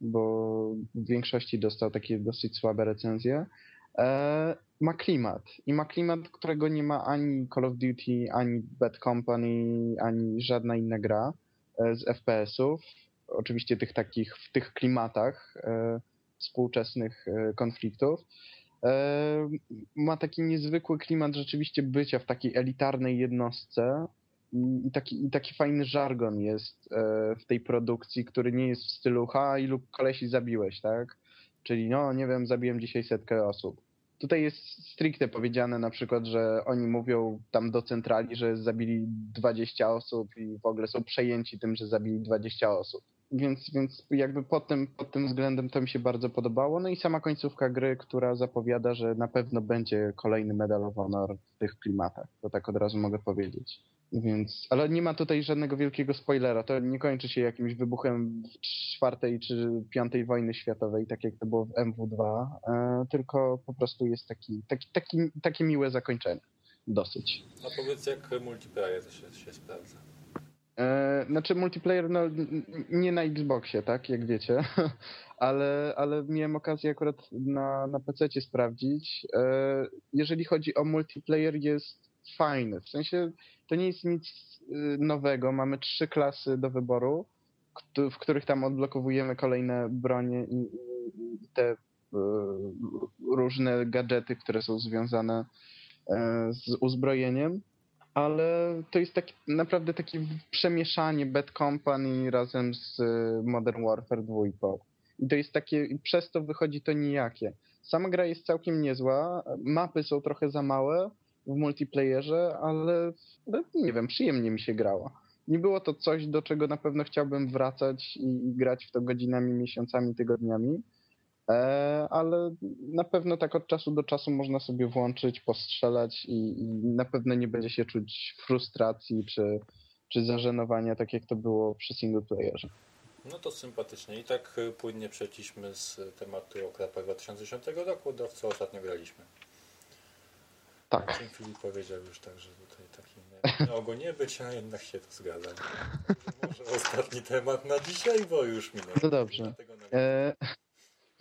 bo w większości dostał takie dosyć słabe recenzje. E, ma klimat i ma klimat, którego nie ma ani Call of Duty, ani Bad Company, ani żadna inna gra e, z FPS-ów. Oczywiście tych takich, w tych klimatach e, współczesnych konfliktów. Ma taki niezwykły klimat rzeczywiście bycia w takiej elitarnej jednostce i, taki, i taki fajny żargon jest w tej produkcji, który nie jest w stylu ha, ilu kolesi zabiłeś, tak? Czyli no, nie wiem, zabiłem dzisiaj setkę osób. Tutaj jest stricte powiedziane na przykład, że oni mówią tam do centrali, że zabili 20 osób i w ogóle są przejęci tym, że zabili 20 osób. Więc, więc jakby pod tym, pod tym względem to mi się bardzo podobało. No i sama końcówka gry, która zapowiada, że na pewno będzie kolejny Medal of Honor w tych klimatach. To tak od razu mogę powiedzieć. Więc, ale nie ma tutaj żadnego wielkiego spoilera. To nie kończy się jakimś wybuchem czwartej czy piątej wojny światowej, tak jak to było w MW2, e, tylko po prostu jest taki, taki, taki, takie miłe zakończenie. Dosyć. A powiedz, jak multiplayer się, się sprawdza? E, znaczy multiplayer, no nie na Xboxie, tak, jak wiecie, ale, ale miałem okazję akurat na, na PC sprawdzić. E, jeżeli chodzi o multiplayer jest fajny, w sensie to nie jest nic y, nowego, mamy trzy klasy do wyboru, w których tam odblokowujemy kolejne bronie i te y, różne gadżety, które są związane e, z uzbrojeniem ale to jest taki, naprawdę takie przemieszanie Bad Company razem z y, Modern Warfare 2. I to jest takie, przez to wychodzi to nijakie. Sama gra jest całkiem niezła, mapy są trochę za małe w multiplayerze, ale, ale nie wiem, przyjemnie mi się grało. Nie było to coś, do czego na pewno chciałbym wracać i, i grać w to godzinami, miesiącami, tygodniami. E, ale na pewno tak od czasu do czasu można sobie włączyć, postrzelać i, i na pewno nie będzie się czuć frustracji czy, czy zażenowania, tak jak to było przy single playerze. No to sympatycznie. I tak y, płynnie przeszliśmy z tematu o krapach 2010 roku do co ostatnio graliśmy. Tak. Marcin Filip powiedział już tak, że tutaj takim miało nie być, a jednak się to zgadza. Może ostatni temat na dzisiaj, bo już minął. No dobrze. E,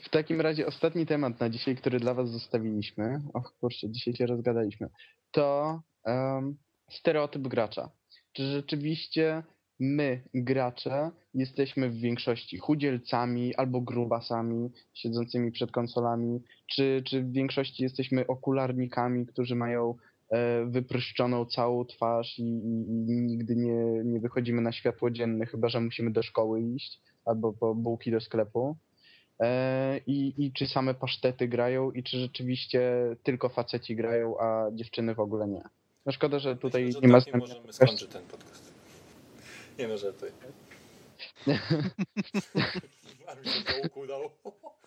w takim razie ostatni temat na dzisiaj, który dla was zostawiliśmy, och kurczę, dzisiaj się rozgadaliśmy, to em, stereotyp gracza. Czy rzeczywiście my, gracze, jesteśmy w większości chudzielcami albo grubasami siedzącymi przed konsolami, czy, czy w większości jesteśmy okularnikami, którzy mają e, wypryszczoną całą twarz i, i, i nigdy nie, nie wychodzimy na światło dzienne, chyba że musimy do szkoły iść albo po bułki do sklepu. E, I, I czy same pasztety grają i czy rzeczywiście tylko faceci grają, a dziewczyny w ogóle nie. No szkoda, że tutaj Myślę, że nie ma z takim nami możemy skończyć ten podcast. Nie no, żartuję. A mi się to ukudał.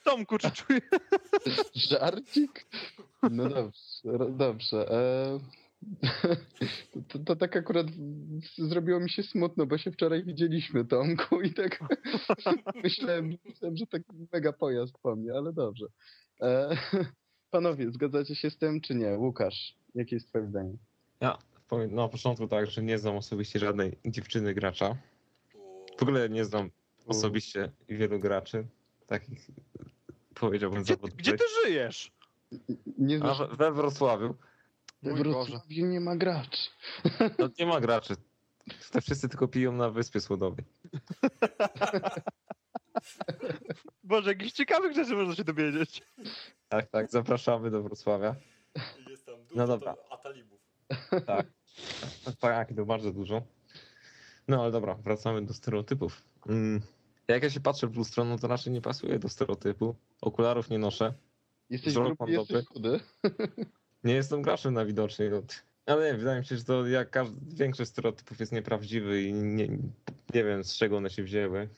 Tomku, czy czuję? żarcik. No dobrze, dobrze. E, to, to tak akurat zrobiło mi się smutno, bo się wczoraj widzieliśmy, Tomku, i tak myślałem, myślałem, że tak mega pojazd po mnie, ale dobrze. E, panowie, zgadzacie się z tym, czy nie? Łukasz, jakie jest twoje zdanie? Ja powiem na początku tak, że nie znam osobiście żadnej dziewczyny gracza. W ogóle nie znam osobiście wielu graczy, takich powiedziałbym Gdzie, zawodowych. gdzie ty żyjesz? Nie znasz, we, Wrocławiu Mój. Wrocławiu nie ma graczy. no, nie ma graczy. Te wszyscy tylko piją na Wyspie Słodowej. Boże, jakichś ciekawych rzeczy można się dowiedzieć. Tak, tak, zapraszamy do Wrocławia. Jest tam dużo No dobra. to atalibów. Tak. Tak, to bardzo dużo. No ale dobra, wracamy do stereotypów. Mm. Jak ja się patrzę w lustro, no to raczej nie pasuje do stereotypu. Okularów nie noszę. Jesteś gruby, jesteś chudy. Nie jestem graczem na widocznie. No. Ale nie, wydaje mi się, że to jak każdy, większość stereotypów jest nieprawdziwy i nie, nie wiem z czego one się wzięły.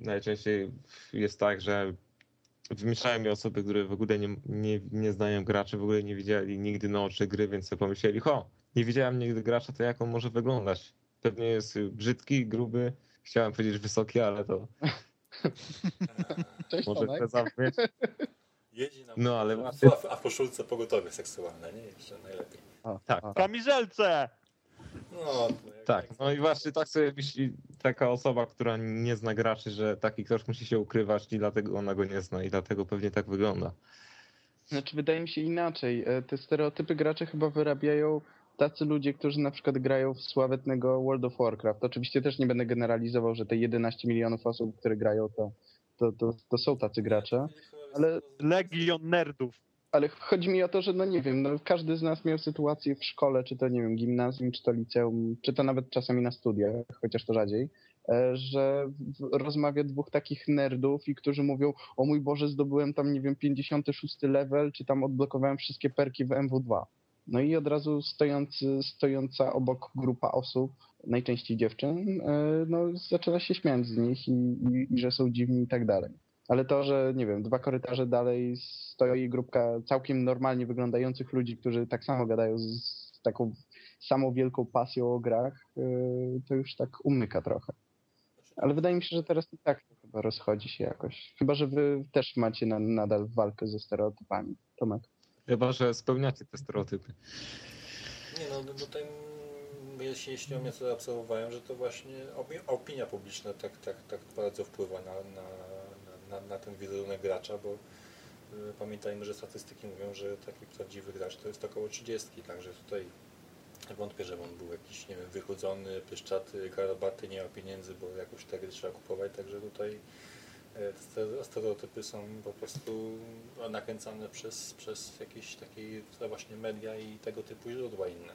Najczęściej jest tak, że wymieszają mi osoby, które w ogóle nie, nie, nie znają graczy, w ogóle nie widzieli nigdy na oczy gry, więc sobie pomyśleli, ho, nie widziałem nigdy gracza, to jak on może wyglądać? Pewnie jest brzydki, gruby, chciałem powiedzieć wysoki, ale to Cześć może Tomek. Jedzie na No, ale a, a w koszulce pogotowie seksualne, nie? Jeszcze najlepiej. O, Tak. W kamizelce! No, Tak, no i właśnie tak sobie myśli taka osoba, która nie zna graczy, że taki ktoś musi się ukrywać i dlatego ona go nie zna i dlatego pewnie tak wygląda. Znaczy, wydaje mi się inaczej. E, Te stereotypy gracze chyba wyrabiają tacy ludzie, którzy na przykład grają w sławetnego World of Warcraft. Oczywiście też nie będę generalizował, że te 11 milionów osób, które grają, to, to, to, to są tacy gracze. Ale- Legion nerdów. Ale chodzi mi o to, że no nie wiem, no każdy z nas miał sytuację w szkole, czy to nie wiem, gimnazjum, czy to liceum, czy to nawet czasami na studiach, chociaż to rzadziej, e, że rozmawia dwóch takich nerdów i którzy mówią, o mój Boże, zdobyłem tam, nie wiem, 56 level, czy tam odblokowałem wszystkie perki w MW2. No i od razu stojący, stojąca obok grupa osób, najczęściej dziewczyn, e, no zaczyna się śmiać z nich i, i, i że są dziwni i tak dalej. Ale to, że nie wiem, dwa korytarze dalej stoi grupka całkiem normalnie wyglądających ludzi, którzy tak samo gadają z, taką samą wielką pasją o grach, yy, to już tak umyka trochę. Ale wydaje mi się, że teraz i tak to chyba rozchodzi się jakoś. Chyba, że wy też macie na, nadal walkę ze stereotypami. Tomek. Chyba, że spełniacie te stereotypy. Nie no, no tutaj jeśli, jeśli o mnie co obserwowałem, że to właśnie opi- opinia publiczna tak, tak, tak bardzo wpływa na, na, na, na, ten wizerunek gracza, bo y, pamiętajmy, że statystyki mówią, że taki prawdziwy gracz to jest około 30, także tutaj wątpię, że on był jakiś, nie wiem, wychudzony, pyszczaty, garabaty, nie ma pieniędzy, bo jakoś te gry trzeba kupować, także tutaj e, te stereotypy są po prostu nakręcane przez, przez jakieś takie właśnie media i tego typu źródła inne,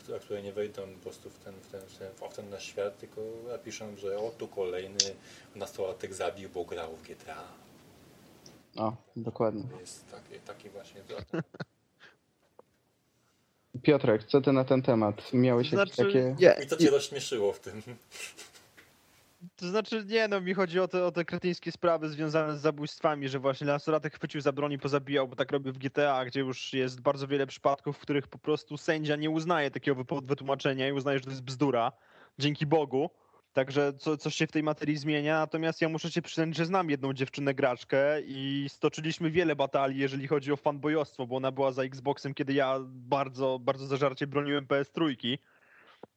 które, które nie wejdą po prostu w ten, w ten, w ten, w ten nasz świat, tylko napiszą, że o tu kolejny nastolatek zabił, bo grał w GTA. O, dokładnie. Jest taki, taki właśnie Piotrek, co ty na ten temat? Miałeś jakieś Znaczy, takie... nie, I co cię rozśmieszyło w tym? To znaczy, nie no, mi chodzi o te, o te kretyńskie sprawy związane z zabójstwami, że właśnie nastolatek chwycił za broń i pozabijał, bo tak robi w GTA, gdzie już jest bardzo wiele przypadków, w których po prostu sędzia nie uznaje takiego wytłumaczenia i uznaje, że to jest bzdura. Dzięki Bogu. Także co, coś się w tej materii zmienia, natomiast ja muszę się przyznać, że znam jedną dziewczynę graczkę i stoczyliśmy wiele batalii, jeżeli chodzi o fanboyostwo, bo ona była za Xboxem, kiedy ja bardzo, bardzo zażarcie broniłem PS3.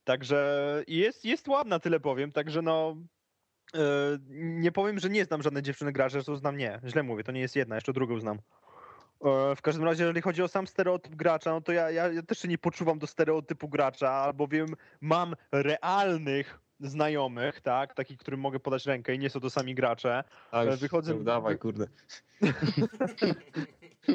Także jest, jest ładna, tyle powiem, także no nie powiem, że nie znam żadnej dziewczyny graczy, to znam nie, źle mówię, to nie jest jedna, jeszcze drugą znam. E, W każdym razie, jeżeli chodzi o sam stereotyp gracza, no to ja, ja, ja też się nie poczuwam do stereotypu gracza, albowiem mam realnych znajomych, tak, takich, którym mogę podać rękę i nie są to sami gracze. A już Wychodzę- nie Dawaj, kurde.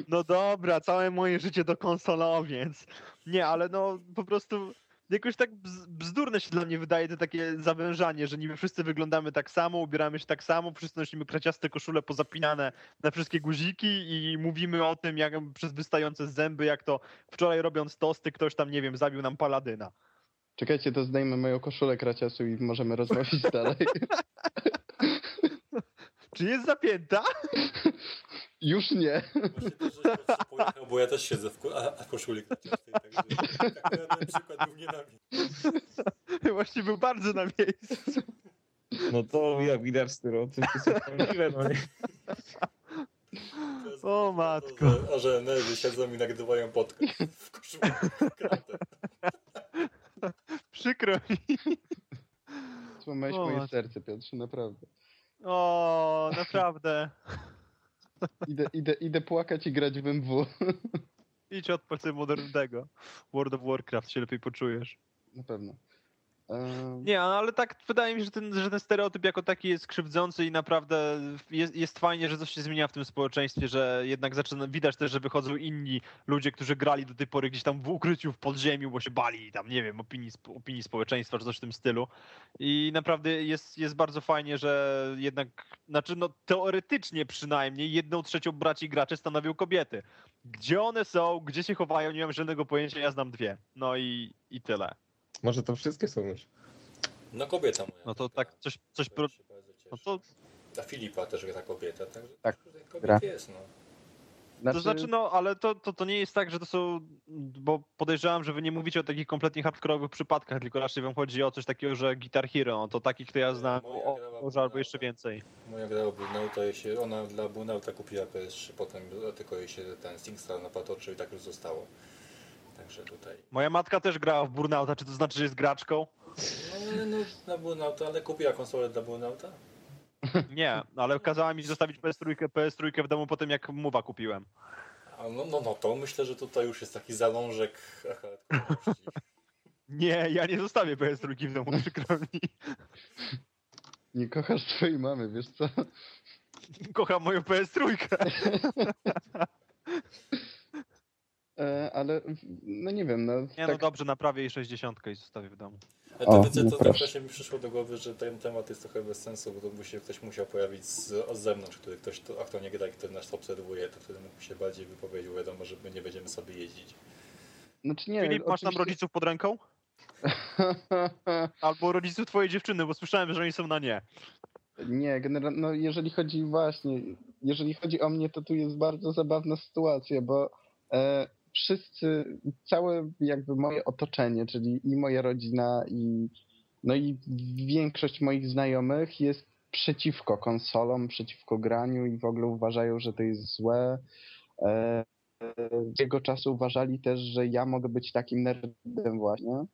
No dobra, całe moje życie to konsolowiec. Nie, ale no po prostu jakoś tak bz- bzdurne się dla mnie wydaje to takie zawężanie, że niby wszyscy wyglądamy tak samo, ubieramy się tak samo, wszyscy nosimy kraciaste koszule pozapinane na wszystkie guziki i mówimy o tym, jak przez wystające zęby, jak to wczoraj robiąc tosty ktoś tam, nie wiem, zabił nam paladyna. Czekajcie, to zdejmę moją koszulę kraciasu i możemy rozmawiać dalej. Czy jest zapięta? Już nie. Właśnie to, że się pojechał, bo ja też siedzę w, a, a koszuli także tak ten przykład był nie na mnie. Właśnie był bardzo na miejscu. No to jak widać stereotypy są prawdziwe, no nie? To O, to, matko. Że, a że nerdy siedzą i nagrywają podcast w koszuli. Przykro mi. Złamałeś moje serce, Piotrze, naprawdę. O, naprawdę. Idę, idę, idę płakać i grać w MW. Idź odpal sobie. World of Warcraft się lepiej poczujesz. Na pewno. Nie, no, ale tak wydaje mi się, że ten, że ten stereotyp jako taki jest krzywdzący i naprawdę jest, jest fajnie, że coś się zmienia w tym społeczeństwie, że jednak zaczyna, widać też, że wychodzą inni ludzie, którzy grali do tej pory gdzieś tam w ukryciu, w podziemiu, bo się bali tam, nie wiem, opinii, opinii społeczeństwa czy coś w tym stylu. I naprawdę jest, jest bardzo fajnie, że jednak, znaczy no teoretycznie przynajmniej jedną trzecią braci graczy stanowią kobiety. Gdzie one są, gdzie się chowają, nie mam żadnego pojęcia, ja znam dwie. No i, i tyle. Może to wszystkie są już. No kobieta moja. No to taka, tak coś, coś pro... No to A Filipa też gra kobieta, także Tak, kobiet gra. jest, no. To znaczy, no, ale to, to, to nie jest tak, że to są, bo podejrzewam, że wy nie mówicie o takich kompletnie hardkorowych przypadkach, tylko raczej wam chodzi o coś takiego, że Guitar Hero, no to takich, to ja znam, Moja o, może albo jeszcze więcej. Moja gra jej się, ona dla Burnouta kupiła PS3, potem tylko jej się ten SingStar napatoczył i tak już zostało. Także tutaj... Moja matka też grała w Burnouta, czy to znaczy, że jest graczką? No, no na Burnouta, ale kupiła konsolę dla Burnouta? Nie, ale kazała mi zostawić PS3, PS3 w domu po tym, jak Mowa kupiłem. A no, no, no to myślę, że tutaj już jest taki zalążek. Nie, ja nie zostawię PS3 w domu, przykro mi. Nie kochasz twojej mamy, wiesz co? Kocham moją PS3. E, ale no nie wiem, no, Nie tak, no dobrze, naprawię jej 60 i zostawię w domu. Ale O, to wiecie, no to proszę. zawsze mi przyszło do głowy, że ten temat jest trochę bez sensu, bo to by się ktoś musiał pojawić z, z zewnątrz, który ktoś, to, a kto nie gra i kto nas obserwuje, to wtedy mógł się bardziej wypowiedzieć, wiadomo, że my nie będziemy sobie jeździć. Znaczy nie, Filip, masz tam oczywiście- rodziców pod ręką? Albo rodziców twojej dziewczyny, bo słyszałem, że oni są na nie. Nie, generalnie, no jeżeli chodzi właśnie, jeżeli chodzi o mnie, to tu jest bardzo zabawna sytuacja, bo e, wszyscy, całe jakby moje otoczenie, czyli i moja rodzina, i no i większość moich znajomych jest przeciwko konsolom, przeciwko graniu i w ogóle uważają, że to jest złe. E, jego czasu uważali też, że ja mogę być takim nerdem właśnie,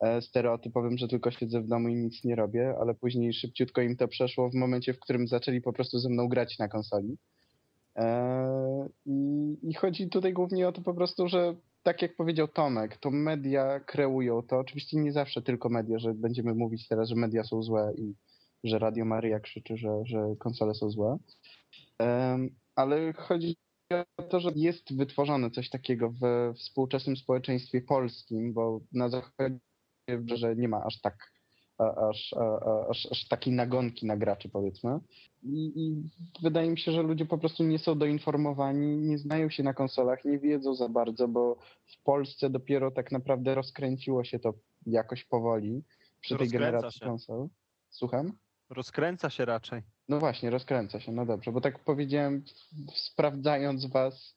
e, stereotypowym, że tylko siedzę w domu i nic nie robię, ale później szybciutko im to przeszło w momencie, w którym zaczęli po prostu ze mną grać na konsoli. E, I, I chodzi tutaj głównie o to po prostu, że tak jak powiedział Tomek, to media kreują to. Oczywiście nie zawsze tylko media, że będziemy mówić teraz, że media są złe i że Radio Maryja krzyczy, że, że konsole są złe. Em, Ale chodzi o to, że jest wytworzone coś takiego we współczesnym społeczeństwie polskim, bo na zachodzie że nie ma aż tak aż, aż, aż takiej nagonki na graczy, powiedzmy. I, I wydaje mi się, że ludzie po prostu nie są doinformowani, nie znają się na konsolach, nie wiedzą za bardzo, bo w Polsce dopiero tak naprawdę rozkręciło się to jakoś powoli przy tej Rozkręca generacji się. konsol. Słucham? Rozkręca się raczej. No właśnie, rozkręca się, no dobrze, bo tak powiedziałem, sprawdzając was,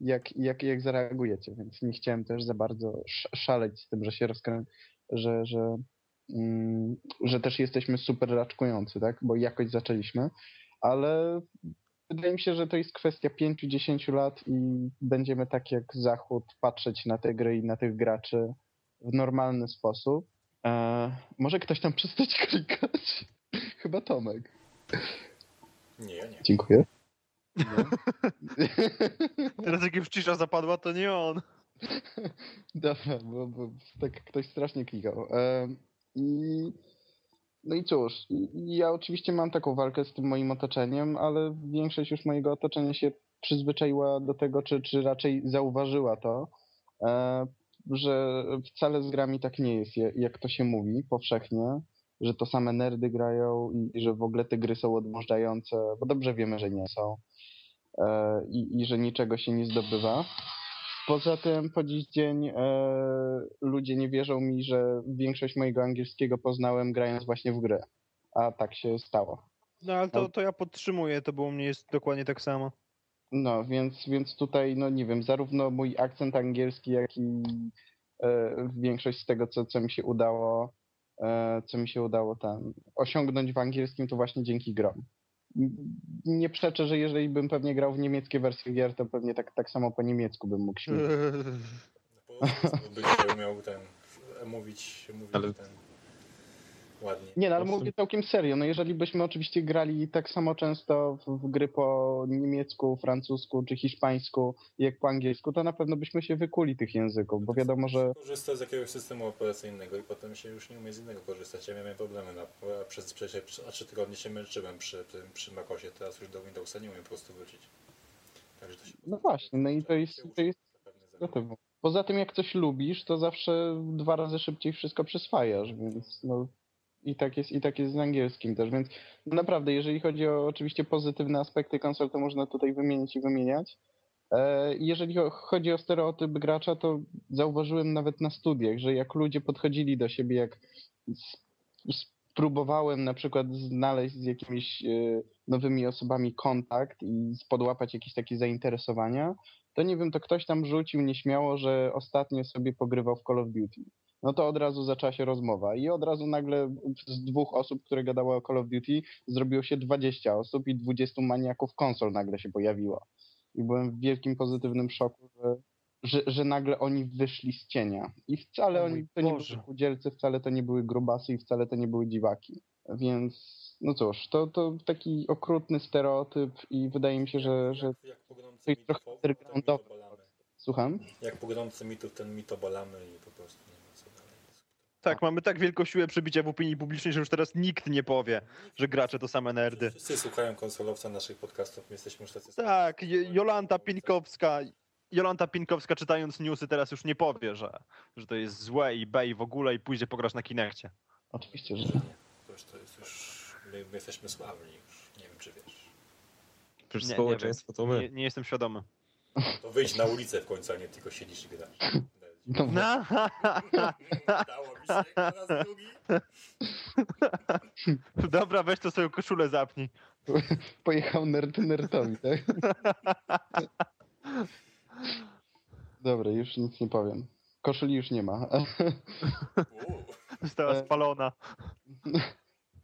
jak, jak, jak zareagujecie, więc nie chciałem też za bardzo sz- szaleć z tym, że się rozkręca, że, że, że też jesteśmy super raczkujący, tak, bo jakoś zaczęliśmy, ale wydaje mi się, że to jest kwestia 5-10 lat i będziemy tak jak Zachód patrzeć na te gry i na tych graczy w normalny sposób. E, może ktoś tam przestać klikać? Chyba Tomek. Nie, ja nie. Dziękuję. Teraz jak już cisza zapadła, to nie on. Dobra, bo, bo tak ktoś strasznie klikał. Em, I, no i cóż, ja oczywiście mam taką walkę z tym moim otoczeniem, ale większość już mojego otoczenia się przyzwyczaiła do tego, czy, czy raczej zauważyła to, e, że wcale z grami tak nie jest, je- jak to się mówi powszechnie, że to same nerdy grają i, i że w ogóle te gry są odmążające, bo dobrze wiemy, że nie są e, i, i że niczego się nie zdobywa. Poza tym po dziś dzień e, ludzie nie wierzą mi, że większość mojego angielskiego poznałem grając właśnie w grę. A tak się stało. No ale to, to ja podtrzymuję, to było mnie jest dokładnie tak samo. No, więc, więc tutaj, no nie wiem, zarówno mój akcent angielski, jak i e, większość z tego, co, co mi się udało, e, co mi się udało tam osiągnąć w angielskim, to właśnie dzięki grom. Nie przeczę, że jeżeli bym pewnie grał w niemieckie wersje gier, to pewnie tak, tak samo po niemiecku bym mógł. Po prostu byś się umiał ten, mówić, mówić Ale- ten ładnie. Nie, no ale mówię całkiem serio. No jeżeli byśmy oczywiście grali tak samo często w, w gry po niemiecku, francusku czy hiszpańsku, jak po angielsku, to na pewno byśmy się wykuli tych języków, bo wiadomo, że Korzysta z jakiegoś systemu operacyjnego i potem się już nie umie z innego korzystać. Ja miałem problemy na, przez, przez, przez a trzy tygodnie się męczyłem przy, tym przy Macosie, teraz już do Windowsa nie umiem po prostu wrócić. Także to się No właśnie, no i to jest- to jest. Poza tym jak coś lubisz, to zawsze dwa razy szybciej wszystko przyswajasz, więc no i tak jest, i tak jest z angielskim też, więc naprawdę, jeżeli chodzi o oczywiście pozytywne aspekty konsol, to można tutaj wymienić i wymieniać. E, Jeżeli chodzi o stereotyp gracza, to zauważyłem nawet na studiach, że jak ludzie podchodzili do siebie, jak spróbowałem na przykład znaleźć z jakimiś e, nowymi osobami kontakt i podłapać jakieś takie zainteresowania, to nie wiem, to ktoś tam rzucił nieśmiało, że ostatnio sobie pogrywał w Call of Duty. No to od razu zaczęła się rozmowa i od razu nagle z dwóch osób, które gadały o Call of Duty, zrobiło się 20 osób i 20 maniaków konsol nagle się pojawiło. I byłem w wielkim pozytywnym szoku, że, że, że nagle oni wyszli z cienia. I wcale O oni to nie Boże. były chudzielcy, wcale to nie były grubasy i wcale to nie były dziwaki. Więc no cóż, to, to taki okrutny stereotyp i wydaje mi się, że, że Jak pogromcy to jest trochę ten mit undergroundowe. słucham. Jak pogromcy mitów, ten mit obalamy i po prostu nie ma co dalej. Tak, mamy tak wielką siłę przebicia w opinii publicznej, że już teraz nikt nie powie, że gracze to same nerdy. Wszyscy słuchają konsolowca naszych podcastów, my jesteśmy już tacy Tak, Jolanta Pinkowska. Jolanta Pinkowska czytając newsy teraz już nie powie, że, że to jest złe i B i w ogóle i pójdzie pograsz na Kinekcie. Oczywiście, że nie. To już, to jest już, my, my jesteśmy sławni już, nie wiem czy wiesz. Przecież Nie, nie społeczeństwo to my. Nie, nie jestem świadomy. To wyjdź na ulicę w końcu, a nie tylko siedzisz i grasz. no, No, Udało mi się po raz drugi. dobra, weź to sobie koszulę zapnij. pojechał nerd nerdowi, tak? Dobra, już nic nie powiem. Koszuli już nie ma. Została E, spalona.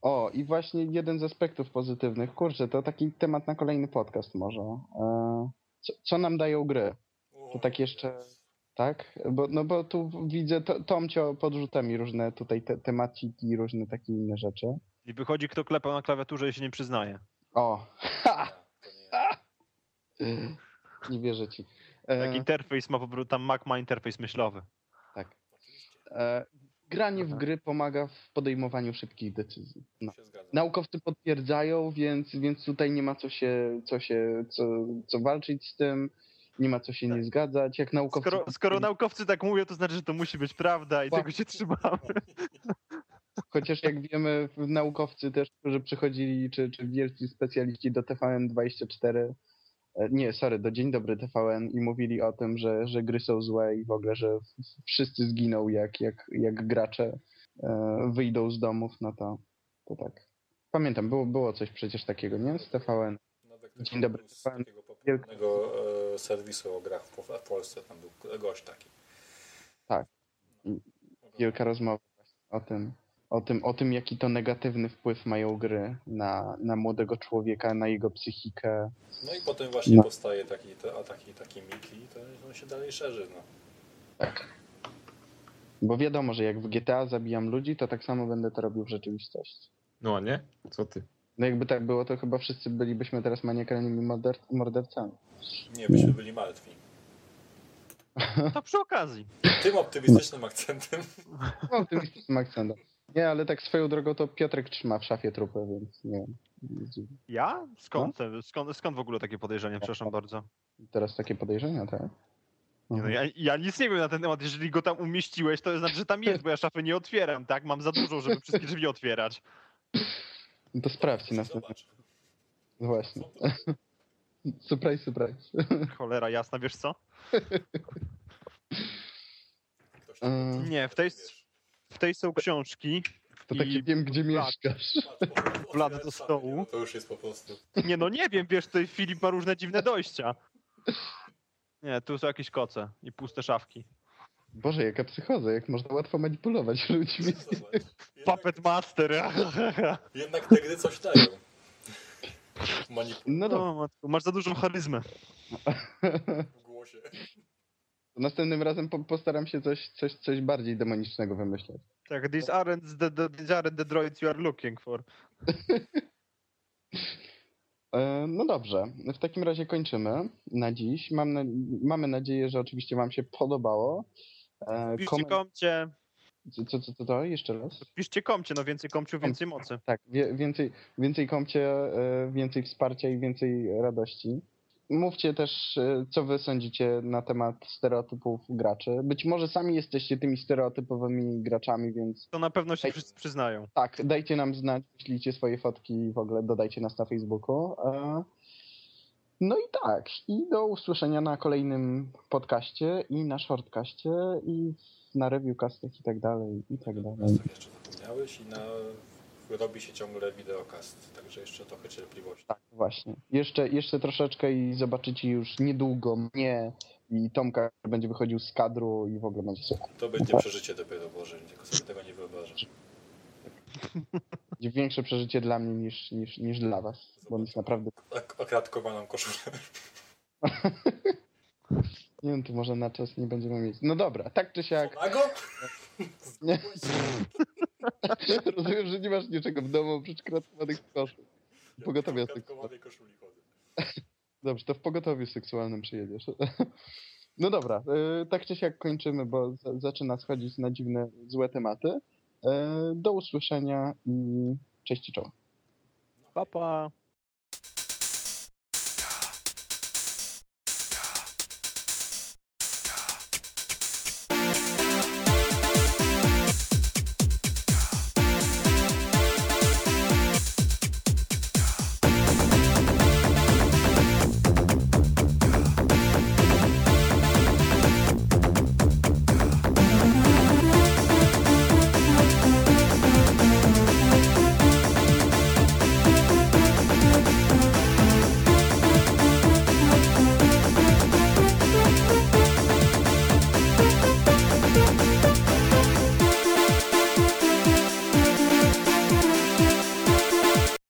O, i właśnie jeden z aspektów pozytywnych. Kurczę, to taki temat na kolejny podcast może. E, Co, co nam dają gry? To tak jeszcze- Tak? Bo, no bo tu widzę, to, Tomcio podrzuca mi różne tutaj te, temaciki, różne takie inne rzeczy. I wychodzi kto klepał na klawiaturze i się nie przyznaje. O, ha! Nie- Nie wierzę ci. E, Tak interfejs ma po prostu, tam Mac ma interfejs myślowy. tak. E, granie w gry pomaga w podejmowaniu szybkich decyzji. No. Naukowcy potwierdzają, więc, więc tutaj nie ma co się, co się, co, co walczyć z tym, nie ma co się nie zgadzać. Jak naukowcy Skoro, skoro naukowcy tak mówią, to znaczy, że to musi być prawda i tego się trzymamy. Chociaż jak wiemy, naukowcy też, którzy przychodzili, czy, czy wielcy specjaliści do TVN24, e, nie, sorry, do Dzień Dobry TVN i mówili o tym, że, że gry są złe i w ogóle, że wszyscy zginą, jak, jak, jak gracze e, wyjdą z domów, no to, to tak. Pamiętam, było, było coś przecież takiego, nie? Z TVN. Nawet Dzień dobry, Z popularnego e, serwisu o grach w, Po- w Polsce, tam był gość taki. Tak. Wielka rozmowa o tym, o tym, o tym, jaki to negatywny wpływ mają gry na, na młodego człowieka, na jego psychikę. No i potem właśnie No. powstaje taki, te, a taki, taki mit i to on się dalej szerzy. No. Tak. Bo wiadomo, że jak w GTA zabijam ludzi, to tak samo będę to robił w rzeczywistości. No a nie? Co ty? No jakby tak było, to chyba wszyscy bylibyśmy teraz maniakalnymi morder mordercami. Nie, byśmy byli martwi. To przy okazji. Tym optymistycznym akcentem. No, optymistycznym akcentem. Nie, ale tak swoją drogą to Piotrek trzyma w szafie trupy, więc nie wiem. Ja? Skąd, te- skąd, skąd w ogóle takie podejrzenie? Przepraszam bardzo. Teraz takie podejrzenia, tak? Nie, no, ja, ja nic nie wiem na ten temat. Jeżeli go tam umieściłeś, to znaczy, że tam jest, bo ja szafy nie otwieram, tak? Mam za dużo, żeby wszystkie drzwi otwierać. No to sprawdźcie następnie. Zobacz. No właśnie. Surprise, surprise. Cholera jasna, wiesz co? Podrzucił, Nie, w tej-. W tej są książki. To takie wiem, gdzie Blat. mieszkasz. Otwierać do stołu. nie? No To już jest po prostu. Nie no, nie wiem, wiesz, tutaj Filip ma różne dziwne dojścia. Nie, tu są jakieś koce i puste szafki. Boże, jaka psychoza, jak można łatwo manipulować ludźmi. Jednak, Puppet Master. jednak te gry coś dają. No dobra. No, matko, masz za dużą charyzmę. w głosie. Następnym razem po postaram się coś, coś, coś bardziej demonicznego wymyśleć. Tak, these aren't the, the, these aren't the droids you are looking for. E, No dobrze, w takim razie kończymy na dziś. Mam na, mamy nadzieję, że oczywiście Wam się podobało. E, Piszcie komcie, co, co, co, co to? Jeszcze raz? piszcie komcie, no więcej komciu, więcej mocy. Tak, wie, więcej, więcej komcie, e, więcej wsparcia i więcej radości. Mówcie też, e, co wy sądzicie na temat stereotypów graczy. Być może sami jesteście tymi stereotypowymi graczami, więc To na pewno się wszyscy przyznają. tak, dajcie nam znać, wyślijcie swoje fotki i w ogóle dodajcie nas na Facebooku. No i tak, i do usłyszenia na kolejnym podcaście i na shortcaście i na reviewcastach i tak dalej, i tak dalej. Jeszcze zapomniałeś i na robi się ciągle wideokast, także jeszcze trochę cierpliwości. Tak, właśnie. Jeszcze, jeszcze troszeczkę i zobaczycie już niedługo mnie i Tomka, który będzie wychodził z kadru i w ogóle będzie super. To będzie przeżycie dopiero, Boże, tylko sobie tego nie wyobrażam. Będzie większe przeżycie dla mnie niż, niż, niż dla was, bo on jest naprawdę... Ok- Okratkowaną koszulę. Nie wiem, to może na czas nie będziemy mieć. No dobra, tak czy siak. Nago? Nie. Rozumiem, że nie masz niczego w domu oprócz kratkowanych koszul. Seksualne. Okratkowanej koszuli chodzę. Dobrze, to w pogotowiu seksualnym przyjedziesz. No dobra, y, tak czy siak kończymy, bo za- zaczyna schodzić na dziwne, złe tematy. Y, Do usłyszenia i cześć i czoło. Pa, pa.